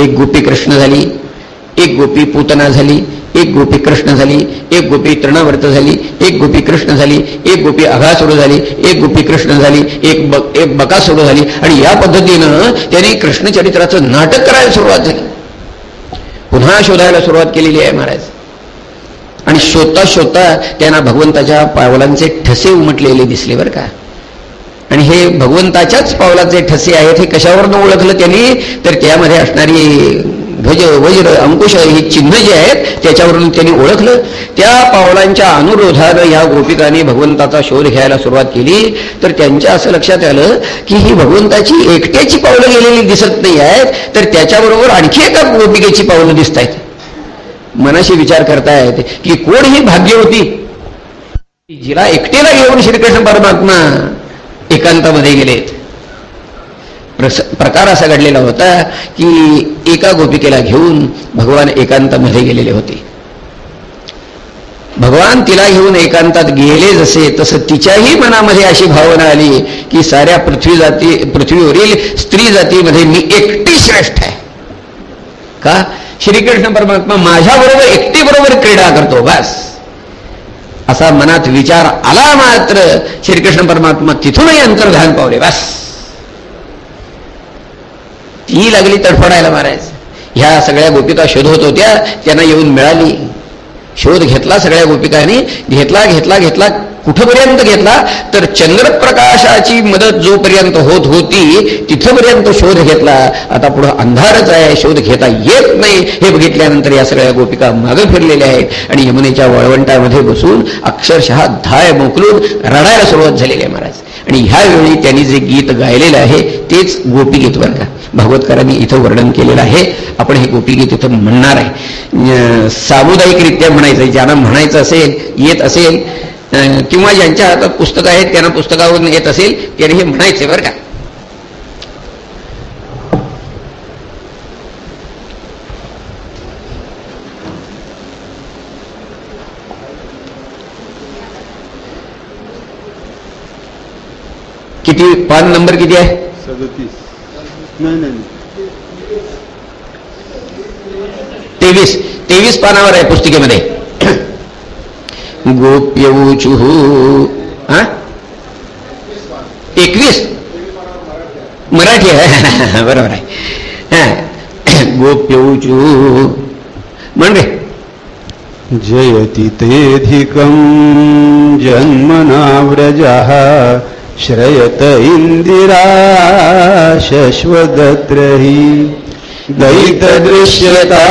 एक गोपी कृष्ण झाली एक गोपी पूतना झाली एक गोपी कृष्ण झाली एक गोपी तृणावर्त झाली एक गोपी कृष्ण झाली एक गोपी अघासुरू झाली एक गोपी कृष्ण झाली एक ब एक बकासुरू झाली. आणि या पद्धतीनं त्यांनी कृष्णचरित्राचं नाटक करायला सुरुवात झाली. पुन्हा शोधायला सुरुवात केलेली आहे महाराज. आणि शोधता शोधता त्यांना भगवंताच्या पावलांचे ठसे उमटलेले दिसले बरं का. आणि हे भगवंताच्याच पावलाचे ठसे आहेत हे कशावरनं ओळखलं त्यांनी? तर त्यामध्ये असणारी ध्वज वज्र अंकुश ही चिन्ह जे आहेत त्याच्यावरून त्यांनी ओळखलं. त्या पावलांच्या अनुरोधानं या गोपिकांनी भगवंताचा शोध घ्यायला सुरुवात केली. तर त्यांच्या असं लक्षात आलं की ही भगवंताची एकट्याची पावलं गेलेली दिसत नाही आहेत तर त्याच्याबरोबर आणखी एका गोपिकेची पावलं दिसत आहेत. मनाशी विचार करतायत की कोण ही भाग्य होती जिला एकटेला घेऊन श्रीकृष्ण परमात्मा एकांतामध्ये गेलेत प्रस प्रकार असा घडलेला होता की एका गोपिकेला घेऊन भगवान एकांतामध्ये गेलेले होते. भगवान तिला घेऊन एकांतात गेले जसे तसं तिच्याही मनामध्ये अशी भावना आली की साऱ्या पृथ्वी जाती पृथ्वीवरील स्त्री जातीमध्ये मी एकटी श्रेष्ठ आहे. का? श्रीकृष्ण परमात्मा माझ्याबरोबर एकटीबरोबर क्रीडा करतो बस. असा मनात विचार आला मात्र श्रीकृष्ण परमात्मा तिथूनही अंतर्ध्यान पावले बस. ती लागली तडफडायला महाराज ह्या सगळ्या गोपिका शोधत होत्या त्यांना येऊन मिळाली. शोध घेतला सगळ्या गोपिकांनी घेतला घेतला घेतला. कुठपर्यंत घेतला? तर चंद्रप्रकाशाची मदत जोपर्यंत होत होती तिथपर्यंत शोध घेतला. आता पुढं अंधारच आहे शोध घेता येत नाही. हे बघितल्यानंतर या सगळ्या गोपिका मागं फिरलेल्या आहेत आणि यमुनेच्या वळवंटामध्ये बसून अक्षरशः धाय मोकलून रडायला सुरुवात झालेली आहे महाराज. आणि ह्यावेळी त्यांनी जे गीत गायलेलं आहे तेच गोपीगीत बरं का. भागवतकरांनी इथं वर्णन केलेलं आहे. आपण हे गोपीगीत इथं म्हणणार आहे. सामुदायिकरित्या म्हणायचं ज्यांना म्हणायचं असेल येत असेल किंवा ज्यांच्या हातात पुस्तकं आहेत त्यांना पुस्तकावरून येत असेल त्यांनी हे म्हणायचे बरं का? किती? पान नंबर किती आहे? सदतीस. नाही नाही. तेवीस. तेवीस पानावर आहे पुस्तिकेमध्ये. गोप्यऊचु हा? एकवीस? मराठी आहे? बरोबर आहे. गोप्यऊचु म्हण रे. जयति तेऽधिकं जन्मना व्रजः श्रयत इन्दिरा शश्वदत्रही दयितदृश्यता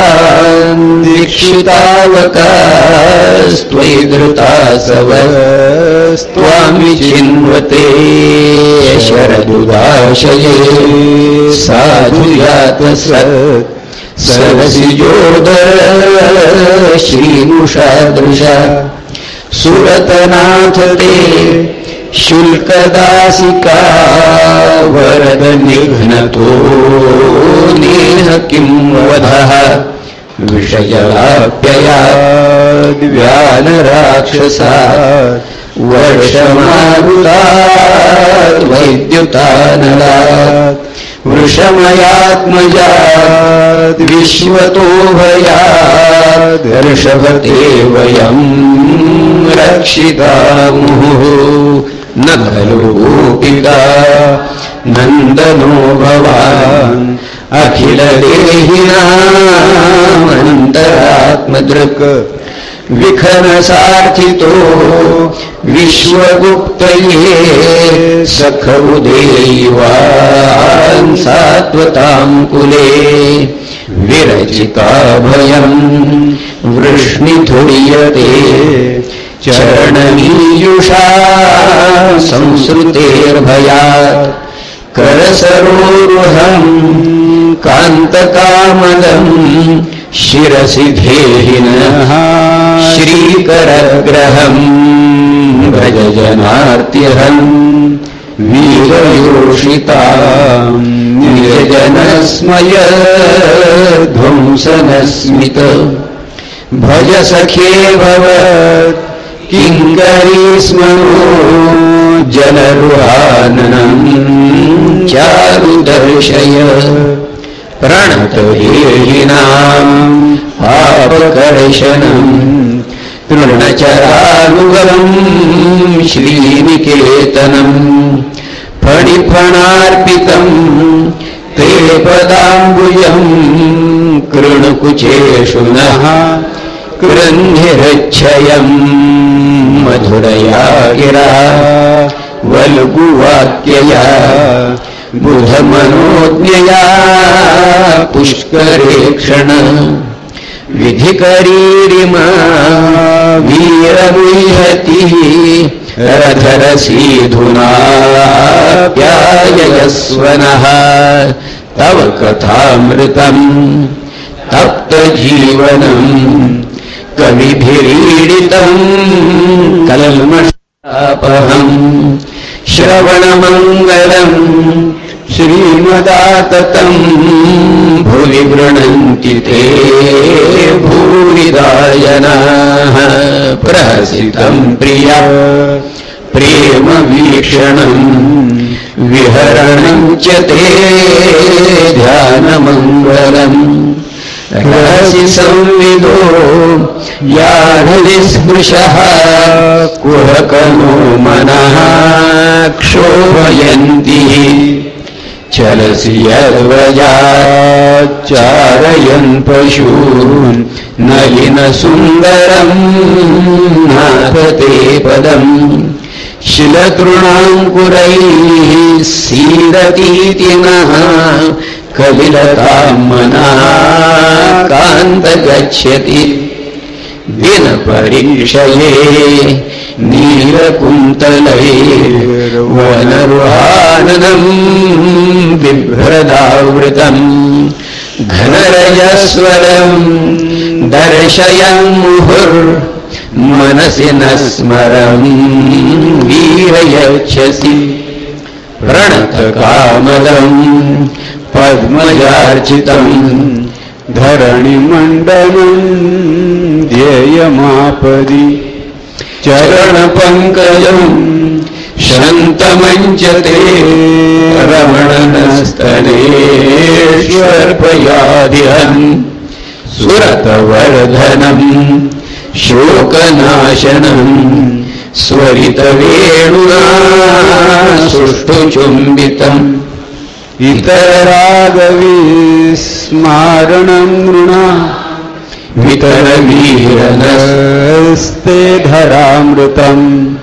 दीक्षितावकास्त्वयि धृतासव त्वामि चिन्वते शरदुदाशये साधुयात सत् सरसिजोदर श्रीमुषादृशा सुरतनाथ ते शुल्कदासिका वरद निघ्नतो नेह किं वधः? विषयाप्ययाद्व्यानराक्षसा वर्षमारुतात् वैद्युतानलात् वृषमयात्मजात् विश्वतो भयात् ऋषभते वयम् रक्षिता मुहुः खलु गोपिका नन्दनो भवान् अखिलदेहिनामन्तरात्मदृक् विखनसार्थितो विश्वगुप्तये सखौदेवान् सात्वतां कुले। विरचिताभयम् वृष्णिधुर्यते चरणीयुषा संसृतेर्भयात्। करसरोरुहम् कान्तकामलम् शिरसि धेहिनः श्रीकरग्रहम् भज जनार्त्यहम् वीरयोषिता निजनस्मय ध्वंसनस्मित भज सखे भवत् किङ्करी स्मरो जलरुहाननम् चारुदर्शय प्रणतहेहिनाम् पापकर्शनम् तृणचरानुगमम् श्रीनिकेतनम् फणिफणार्पितम् ते पदाम्बुजम् कृणुकुचेषु नः कृन्धिरच्छयम् मधुरया गिरा वल्गुवाक्यया बुधमनोज्ञया पुष्करेक्षण विधिकरीरिमा वीरविहतिः रथरसीधुनाप्यायस्वनः तव कथामृतम् तप्तजीवनम् कविभिरीडितम् कल्मषापहम् श्रवणमङ्गलम् श्रीमदाततम् भुवि गृह्णन्ति ते भूरिदायनाः प्रहसितम् प्रिया प्रेमवीक्षणम् विहरणम् च ते ध्यानमङ्गलम् रसि संविदो या हृदि कुहकनो मनः क्षोभयन्ति चलसि यद्वजाच्चारयन् पशून् नलिनसुन्दरम् नाथ ते पदम् शिलतृणाङ्कुरैः सीदतीति नः कविलतां मनः कान्त गच्छति दिनपरीक्षये नीलकुन्तलैर्वनरुहाननम् बिभ्रदावृतम् घनरजस्वरम् दर्शयन् मुहुर्मनसि न स्मरम् वीरयच्छसि। प्रणतकामलम् पद्मजार्चितम् धरणिमण्डलम् ध्येयमापदि चरणपङ्कजम् शन्तमञ्चते ते सुरतवर्धनम् शोकनाशनम् स्वरितवेणुना सुष्ठुचुम्बितम् इतरागविस्मारणं नृणा वितरवीरनस्ते वितरवीरनस्ते धरामृतम्।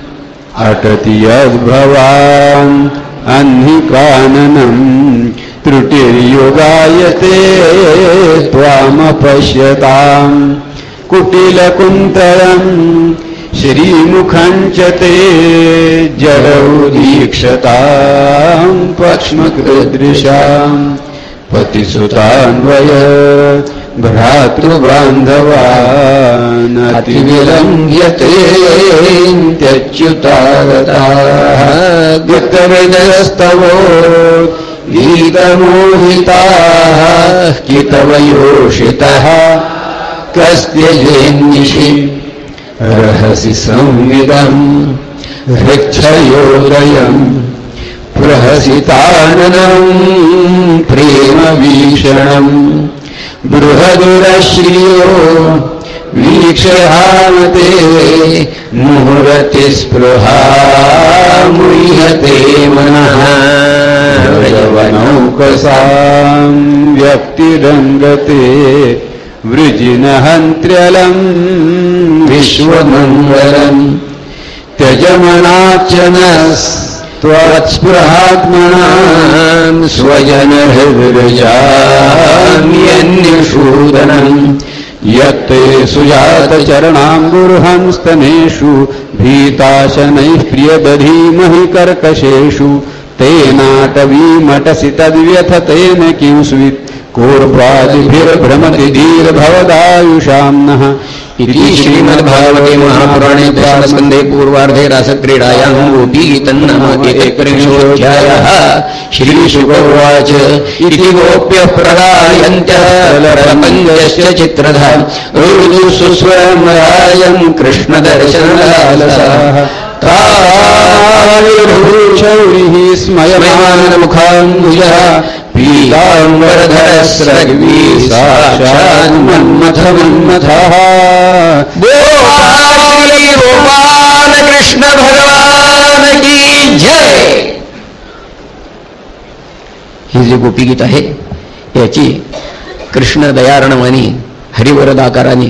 अटति यद्भवान् अह्निकाननम्। त्रुटिर्युगायते त्वामपश्यताम्। कुटिलकुन्तरम् श्रीमुखञ्च ते जरौ दीक्षतां पक्ष्मकृदृशाम् पतिसुतान्वय भ्रातृबान्धवान् अतिविलम्ब्यते त्यच्युतागताः गतविदस्तवो गीतमोहिताः कितवयोषितः कस्त्यजेन्निशि रहसि संविदम् हृच्छयोदयम् प्रहसिताननम् प्रेमवीक्षणम्। बृहदुरश्रियो वीक्षयामते मुहुरतिस्पृहा मुह्यते मनः। यवनौकसाम् व्यक्तिरङ्गते वृजिनहन्त्र्यलम् विश्वमङ्गलम्। त्यजमनाच्यनस्त्वत्स्पृहात्मनाम् स्वजनहृदृजाम्यन्यशूदनम् यत्ते सुजातचरणाम् गुरुहंस्तनेषु भीताशनैः प्रियदधीमहि कर्कशेषु तेनाटवीमटसि तद्व्यथ तेन किंस्वित् कोर्वादिभिर्भ्रमति धीर्भवदायुषाम् नः इति श्रीमद्भागवते महापुराणे दशमस्कन्धे पूर्वार्धे रासक्रीडायां गोपीगीतम् नाम एकत्रिंशोऽध्यायः श्रीशुक उवाच इति गोप्यः प्रदायन्त्यः प्रपञ्चश्च चित्रधा। रुदु सुस्वरमरायम् कृष्णदर्शनलालसाः शौरिः स्मयमानमुखाम्बुजः। पीताम्बरधरस्रग्वी साक्षात् मन्मथमन्मथः। गोपाल गोपाल कृष्ण भगवान की जय। ही जी गोपीगीत आहे याची कृष्ण दयार्णवानी हरिवरदाकाराने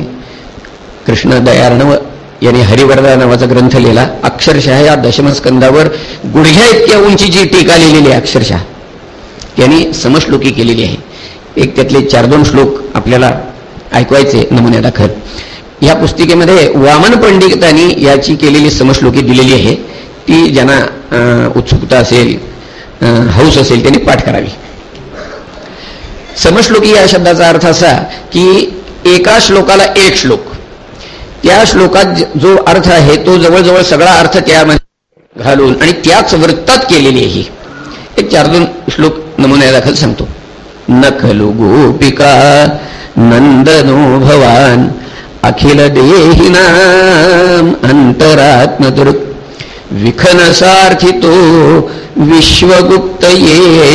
कृष्ण दयार्णव यांनी हरिवरदा नावाचा ग्रंथ लिहिला. अक्षरशः या दशमस्कंदावर गुडघ्या इतक्या उंचीची टीका लिहिलेली अक्षरशः. त्यांनी समश्लोकी केलेली आहे. एक त्यातले चार दोन श्लोक आपल्याला ऐकवायचे नमुन्यादाखल या पुस्तिकेमध्ये वामन पंडितांनी याची केलेली समश्लोकी दिलेली आहे. ती ज्यांना उत्सुकता असेल अं, हौस असेल त्यांनी पाठ करावी. समश्लोकी या शब्दाचा अर्थ असा की एका श्लोकाला एक श्लोक. त्या श्लोकात जो अर्थ आहे तो जवळजवळ सगळा अर्थ त्यामध्ये घालून आणि त्याच वृत्तात केलेली आहे. एक चार दोन श्लोक नमुन्यादाखल सांगतो. न खलु गोपिका नंदनो भवान अखिल देहिनाम अंतरात्मदृक् विखनसार्थितो विश्वगुप्त ये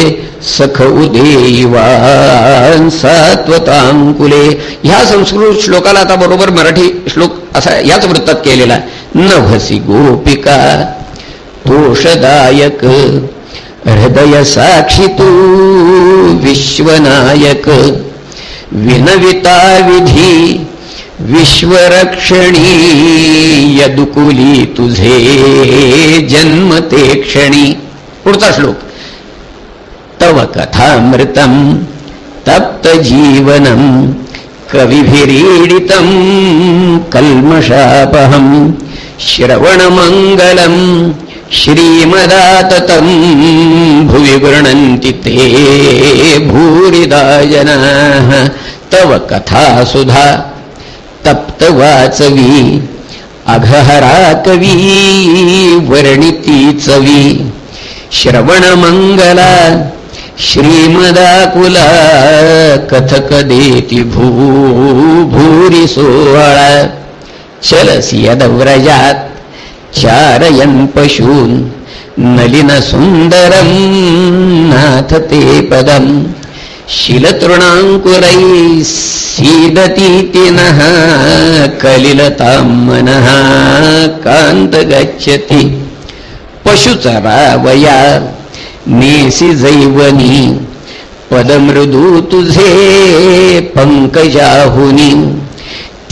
सख उदेवान सात्वतांकुले ह्या संस्कृत श्लोकाला आता बरोबर मराठी श्लोक असा याच वृत्तात केलेला नभसी गोपिका तोषदायक हृदय साक्षी तू विश्वनायक. विनविता विधी विश्वरक्षणी यदुकुली तुझे जन्मते क्षणी. पुढचा श्लोक. तव कथामृतम तप्त जीवनम कविभिरीडितम कल्मषापहम श्रवणमङ्गलम् श्रीमदाततम् भुवि गृह्णन्ति ते भूरिदा जनाः तव कथा सुधा तप्तवाचवी अघहरा कवी वर्णिती चवी। श्रवणमङ्गला श्रीमदाकुला कथक देती भू भूरि सोहळा चलसि यदव्रजात् चारयन् पशून् नलिनसुन्दरम् नाथ ते पदम्। शिलतृणाङ्कुरैः सीदती नः कलिलतां मनः कान्त गच्छति। पशुचरावया नेसी जैवनी पदमृदू तुझे पंकजाहुनी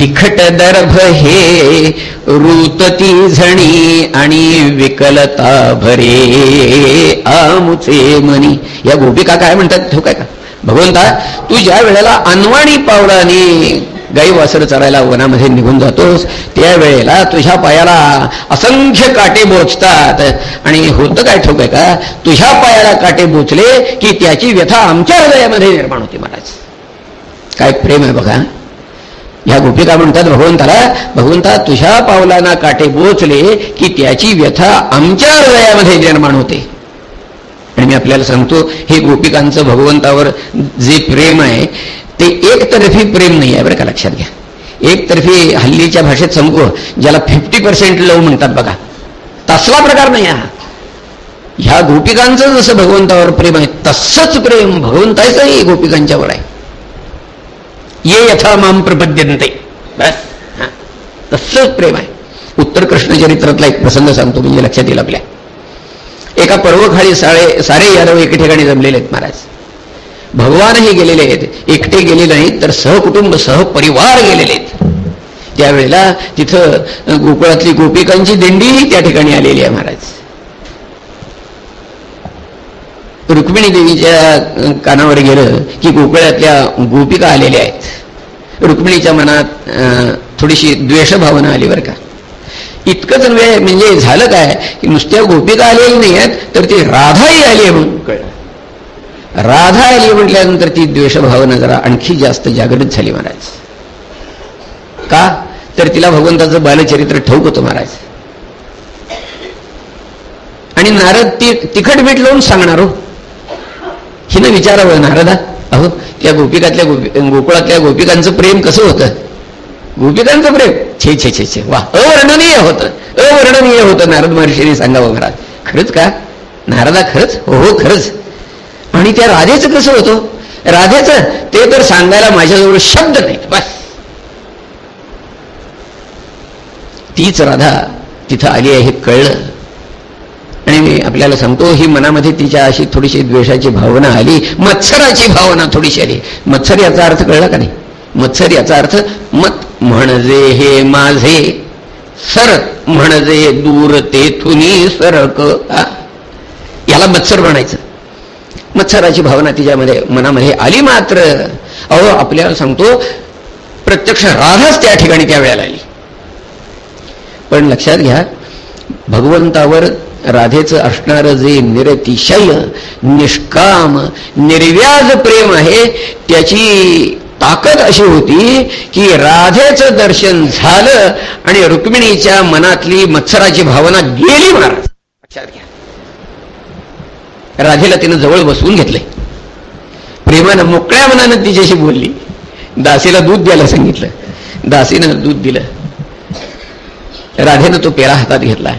तिखट दर्भ हे ऋतती झणी आणि विकलता भरे. आमुचे मनी. या गोपिका काय म्हणतात ठोक आहे का? भगवंता तू ज्या वेळेला अनवाणी पावलाने गाई वासर चरायला वनामध्ये निघून जातोस त्यावेळेला तुझ्या पायाला असंख्य काटे बोचतात. आणि होतं काय ठोक आहे का? तुझ्या पायाला काटे बोचले की त्याची व्यथा आमच्या हृदयामध्ये निर्माण होते महाराज. काय प्रेम आहे बघा. ह्या गोपिका म्हणतात? भगवंताला भगवंता तुझ्या पावलांना काटे बोचले की त्याची व्यथा आमच्या हृदयामध्ये निर्माण होते. आणि मी आपल्याला सांगतो हे गोपिकांचं भगवंतावर जे प्रेम आहे ते एकतर्फी प्रेम नाही आहे बरं का? लक्षात घ्या. एकतर्फी हल्लीच्या भाषेत समको ज्याला फिफ्टी पर्सेंट लव म्हणतात बघा. तसला प्रकार नाही हा. ह्या गोपिकांचं जसं भगवंतावर प्रेम आहे तसंच प्रेम भगवंताचंही गोपिकांच्यावर आहे. ये यथा माम प्रपद्यंते बस हा. तसंच प्रेम आहे. उत्तर कृष्ण चरित्रातला एक प्रसंग सांगतो म्हणजे लक्षात येईल आपल्या. एका पर्वखाळी साळे सारे यादव एके ठिकाणी जमलेले आहेत महाराज. भगवानही गेलेले आहेत. एकटे गेले नाहीत तर सहकुटुंब सहपरिवार गेलेले आहेत. त्यावेळेला तिथं गोकुळातली गोपिकांची दिंडीही त्या ठिकाणी आलेली आहे महाराज. रुक्मिणी देवीच्या कानावर गेलं की गोकुळातल्या गोपिका आलेल्या आहेत. रुक्मिणीच्या मनात थोडीशी द्वेषभावना आली बरं का. इतकंच नव्हे म्हणजे झालं काय की नुसत्या गोपिका आलेली नाही आहेत तर ती राधाही आली आहे म्हणून. कळलं. राधा आली म्हटल्यानंतर ती द्वेषभावना जरा आणखी जास्त जागृत झाली महाराज. का? तर तिला भगवंताचं बालचरित्र ठोक होतं महाराज. आणि नारद ती तिखट मीठ लावून सांगणार हो. हिनं विचारावं नारदा. अहो त्या गोपिकातल्या गोपी गोकुळातल्या गोपिकांचं प्रेम कसं होतं? गोपिकांचं प्रेम? छे छे छे छे. वा अवर्णनीय होतं. अवर्णनीय होतं नारद महर्षीने सांगावं महाराज खरंच का? नारदा खरंच? हो, हो खरंच. आणि त्या राधेचं कसं होतं? राधेचं ते तर सांगायला माझ्याजवळ शब्द नाहीत बस. तीच राधा तिथं आली आहे हे कळलं. आणि मी आपल्याला सांगतो ही मनामध्ये तिच्या अशी थोडीशी द्वेषाची भावना आली मत्सराची भावना थोडीशी आली. मत्सर याचा अर्थ कळला का नाही? मत्सर याचा अर्थ मत म्हणजे हे माझे सरक म्हणजे दूर तेथुनी सरक. याला मत्सर म्हणायचं. मत्सराची भावना तिच्यामध्ये मनामध्ये आली मात्र. अहो आपल्याला सांगतो प्रत्यक्ष राधाच त्या ठिकाणी त्या वेळेला आली. पण लक्षात घ्या भगवंतावर राधेचं असणारं जे निरतिशय निष्काम निर्व्याज प्रेम आहे त्याची ताकद अशी होती की राधेचं दर्शन झालं आणि रुक्मिणीच्या मनातली मत्सराची भावना गेली महाराज. लक्षात घ्या. राधेला तिनं जवळ बसवून घेतलंय. प्रेमानं मोकळ्या मनानं तिच्याशी बोलली. दासीला दूध द्यायला सांगितलं. दासीनं दूध दिलं. राधेनं तो पेरा हातात घेतला.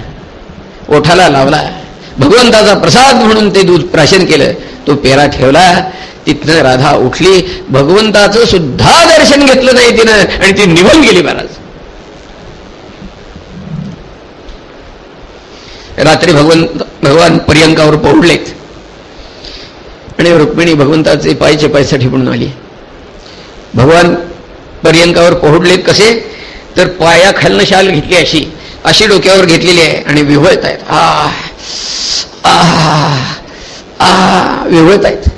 ओठाला लावला भगवंताचा प्रसाद म्हणून ते दूध प्राशन केलं. तो पेरा ठेवला. तिथनं राधा उठली. भगवंताचं सुद्धा दर्शन घेतलं नाही तिनं. आणि ती निघून गेली महाराज. रात्री भगवंत भगवान पर्यंकावर पोहडलेत आणि रुक्मिणी भगवंताचे पायचे पायसाठी म्हणून आली. भगवान पर्यंकावर पोहोडलेत कसे? तर पायाखालनं शाल घेतली अशी. अशी डोक्यावर घेतलेली आहे आणि विवळत आहेत. आ आ विवळत आहेत.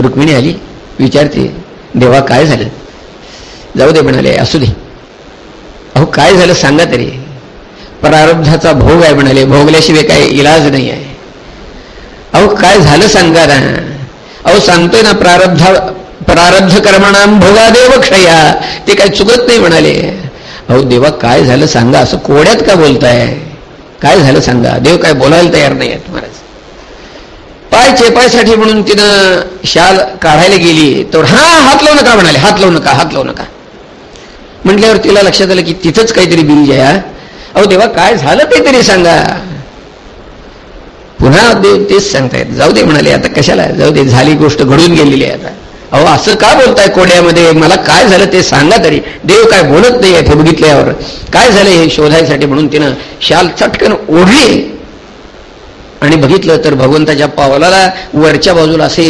रुक्मिणी आली विचारते देवा काय झालं? जाऊ दे म्हणाले असू दे. अहो काय झालं सांगा तरी. प्रारब्धाचा भोग आहे म्हणाले भोगल्याशिवाय काय इलाज नाही आहे. अहो काय झालं सांगा ना. अहो सांगतोय ना प्रारब्धा प्रारब्ध कर्मणाम भोगादेव क्षया. ते काय चुकत नाही म्हणाले. अहो देवा काय झालं सांगा असं कोड्यात का बोलताय? काय झालं सांगा? देव काय बोलायला तयार नाही आहेत महाराज. पाय चेपायसाठी म्हणून तिनं शाल काढायला गेली तर हा हात लावू नका म्हणाले हात लावू नका हात लावू नका. म्हटल्यावर तिला लक्षात आलं की तिथंच काहीतरी बीज आहे अहो देवा काय झालं ते तरी सांगा? पुन्हा देव तेच सांगतायत. जाऊ दे म्हणाले आता कशाला? जाऊ दे झाली गोष्ट घडून गेलेली आहे आता. अहो असं का बोलताय कोड्यामध्ये? मला काय झालं ते सांगा तरी. देव काय बोलत नाही आहे ते बघितल्यावर. काय झालं हे शोधायसाठी म्हणून तिनं शाल चटकन ओढली. आणि बघितलं तर भगवंताच्या पावलाला वरच्या बाजूला असे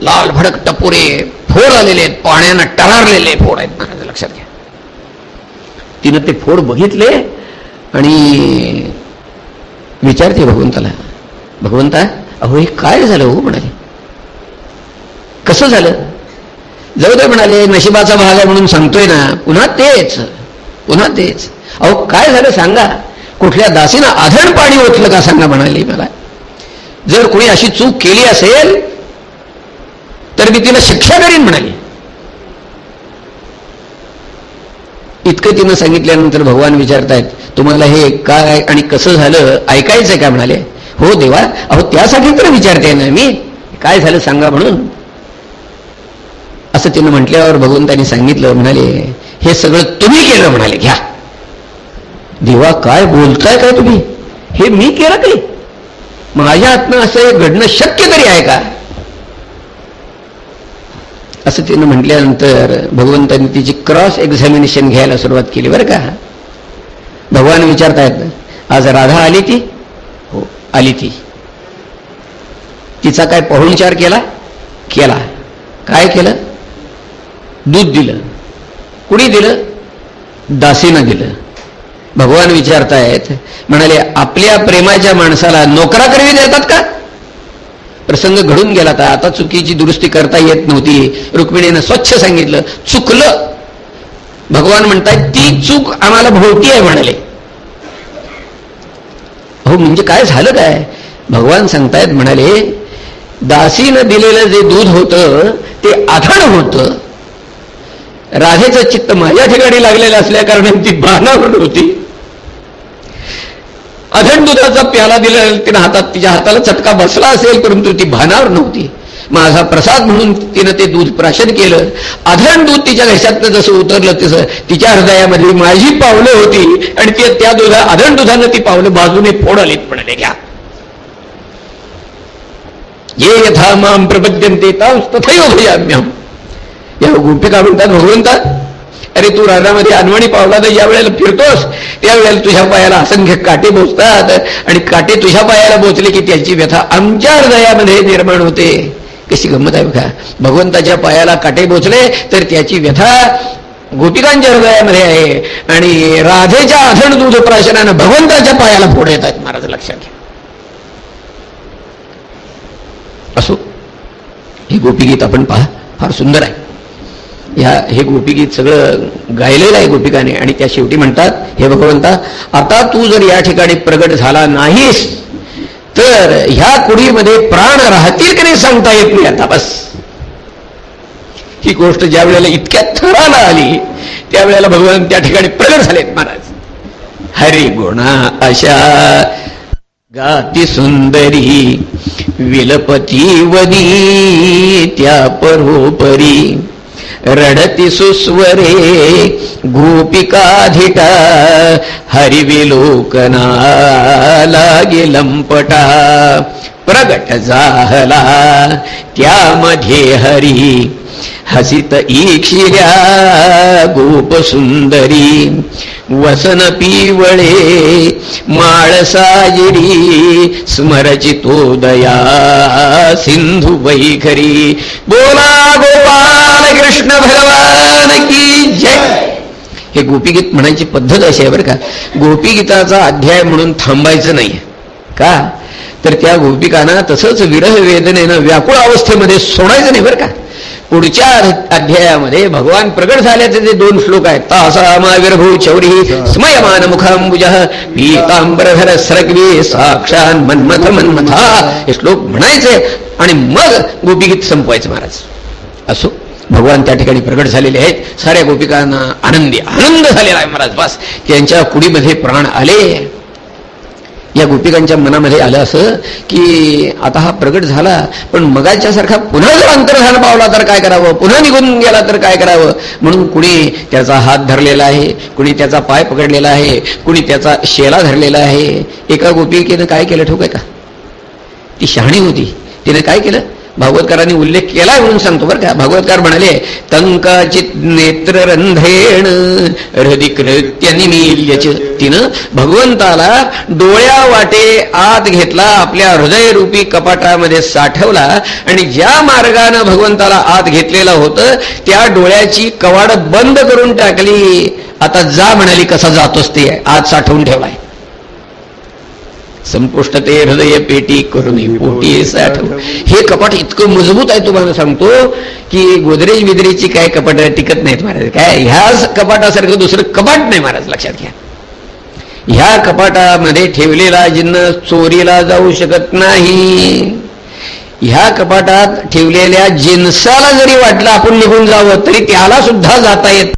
लाल भडक टपोरे फोड आलेले आहेत पाण्यानं टरारलेले फोड आहेत. महाराज लक्षात घ्या. तिनं ते फोड बघितले आणि विचारते भगवंताला भगवंता अहो हे काय झालं हो म्हणाले? कसं झालं? जाऊ दे म्हणाले नशिबाचा भाग आहे म्हणून सांगतोय ना पुन्हा तेच. पुन्हा तेच. अहो काय झालं सांगा? कुठल्या दासीनं आधण पाणी ओतलं का सांगा म्हणाले मला? जर कोणी अशी चूक केली असेल तर मी तिला शिक्षा करीन म्हणाली. इतकं तिनं सांगितल्यानंतर भगवान विचारतायत तुम्हाला हे काय आणि कसं झालं ऐकायचंय का म्हणाले? हो देवा अहो त्यासाठी तर विचारते ना मी. काय झालं सांगा म्हणून? असं तिनं म्हटल्यावर भगवंतांनी सांगितलं म्हणाले हे सगळं तुम्ही केलं म्हणाले घ्या. देवा काय बोलताय काय तुम्ही? हे मी केलं काही माझ्या हातनं असं घडणं शक्य तरी आहे का? असं तिनं म्हटल्यानंतर भगवंतांनी तिची क्रॉस एक्झामिनेशन घ्यायला सुरुवात केली बरं का? भगवान विचारतायत आज राधा आली ती? हो आली ती. तिचा काय पाहुणचार केला? केला. काय केलं? दूध दिलं. कुणी दिलं? दासीनं दिलं. भगवान विचारतायत म्हणाले आपल्या प्रेमाच्या माणसाला नोकराकरवी देतात का? प्रसंग घडून गेला तर आता चुकीची दुरुस्ती करता येत नव्हती. रुक्मिणीनं स्वच्छ सांगितलं चुकलं. भगवान म्हणतात ती चूक आम्हाला भोवती आहे म्हणाले. हो म्हणजे काय झालं काय? भगवान सांगतायत म्हणाले दासीनं दिलेलं जे दूध होतं ते आधण होतं. राधेचं चित्त माझ्या ठिकाणी लागलेलं असल्या कारणाने ती भानावर होती. अधण दुधाचा प्याला दिला तिनं हातात तिच्या हाताला चटका बसला असेल परंतु ती भानावर नव्हती. माझा प्रसाद म्हणून तिनं ते दूध प्राशन केलं. अधरण दूध तिच्या घशातनं जसं उतरलं तसं तिच्या हृदयामध्ये माझी पावलं होती आणि ती त्या दुधा अधण दुधानं ती पावलं बाजूने फोड आलीत म्हणाले घ्या. ये यथा माम प्रपद्यंते तथैव भयाम्यम या गोपिका म्हणतात भगवंता अरे तू रानामध्ये अनवाणी पावला तर ज्या वेळेला फिरतोस. त्यावेळेला तुझ्या पायाला असंख्य काटे बोचतात आणि काटे तुझ्या पायाला बोचले की त्याची व्यथा आमच्या हृदयामध्ये निर्माण होते. कशी गंमत आहे बघा. भगवंताच्या पायाला काटे बोचले तर त्याची व्यथा गोपिकांच्या हृदयामध्ये आहे. आणि राधेच्या आधण दूध प्राशनानं भगवंताच्या पायाला फोड येतात महाराज लक्षात घ्या. असो. ही गोपीगीत आपण पहा. फार सुंदर आहे. ह्या हे गोपीगीत सगळं गायलेलं आहे गोपिकाने. आणि त्या शेवटी म्हणतात हे भगवंता आता तू जर या ठिकाणी प्रगट झाला नाहीस तर ह्या कुडीमध्ये प्राण राहतील की नाही सांगता येत नाही आता बस. ही गोष्ट ज्या वेळेला इतक्या थराला आली त्यावेळेला भगवान त्या ठिकाणी प्रगट झालेत महाराज. हरी गुणा अशा गाती सुंदरी विलपती वदी त्या परोपरी. रडती सुस्वरे गोपिकाधिटा हरिविलोकना लागे लंपटा प्रगट जाहला त्यामध्ये हरी हसित ईक्षिर्या गोप सुंदरी वसन पिवळे माळसायरी स्मरचितोदया सिंधू वैखरी बोला गोपाल कृष्ण भगवान की जय. हे गोपीगीत म्हणायची पद्धत अशी आहे बरं का. गोपीगीताचा अध्याय म्हणून थांबायचं नाही का? तर त्या गोपिकांना तसंच विरह वेदनेनं व्याकुळ अवस्थेमध्ये सोडायचं नाही बरं का. पुढच्या अध्यायामध्ये भगवान प्रगट झाल्याचे जे दोन श्लोक आहेत तासामाविर्भू चौरी स्मयमान मुखांबुज पीतांबरधर सरगवी साक्षान मन्मथ मन्मथा हे श्लोक म्हणायचे आणि मग गोपीगीत संपवायचं महाराज. असो. भगवान त्या ठिकाणी प्रगट झालेले आहेत. साऱ्या गोपिकांना आनंदी आनंद झालेला आहे महाराज. बस. त्यांच्या कुडीमध्ये प्राण आले. या गोपिकांच्या मनामध्ये आलं असं की आता हा प्रगट झाला पण मगाच्या सारखा पुन्हा जर अंतर्धान पावला तर काय करावं? पुन्हा निघून गेला तर काय करावं? म्हणून कुणी त्याचा हात धरलेला आहे कुणी त्याचा पाय पकडलेला आहे कुणी त्याचा शेला धरलेला आहे. एका गोपिकेनं काय केलं ठोक आहे का? ती शहाणी होती. तिने काय केलं? भागवतकारांनी उल्लेख केला म्हणून सांगतो बरं का. भागवतकार म्हणाले तंकाचित नेत्ररंधेण हृदय कृत्य निमिल्यच. तिनं भगवंताला डोळ्या वाटे आत घेतला आपल्या हृदयरूपी कपाटामध्ये साठवला आणि ज्या मार्गानं भगवंताला आत घेतलेलं होतं त्या डोळ्याची कवाड बंद करून टाकली. आता जा म्हणाली कसा जातोस ते? आत साठवून ठेवलाय. संपुष्ट ते हृदय पेटी करून पोटी साठव हे कपाट इतकं मजबूत आहे तुम्हाला सांगतो की गोदरेज बिदरेजची काय कपाट टिकत नाहीत महाराज. काय? ह्या कपाटासारखं दुसरं कपाट नाही महाराज लक्षात घ्या. ह्या कपाटामध्ये ठेवलेला जिन्नस चोरीला जाऊ शकत नाही. ह्या कपाटात ठेवलेल्या जिन्साला जरी वाटलं आपण निघून जावं तरी त्याला सुद्धा जाता येत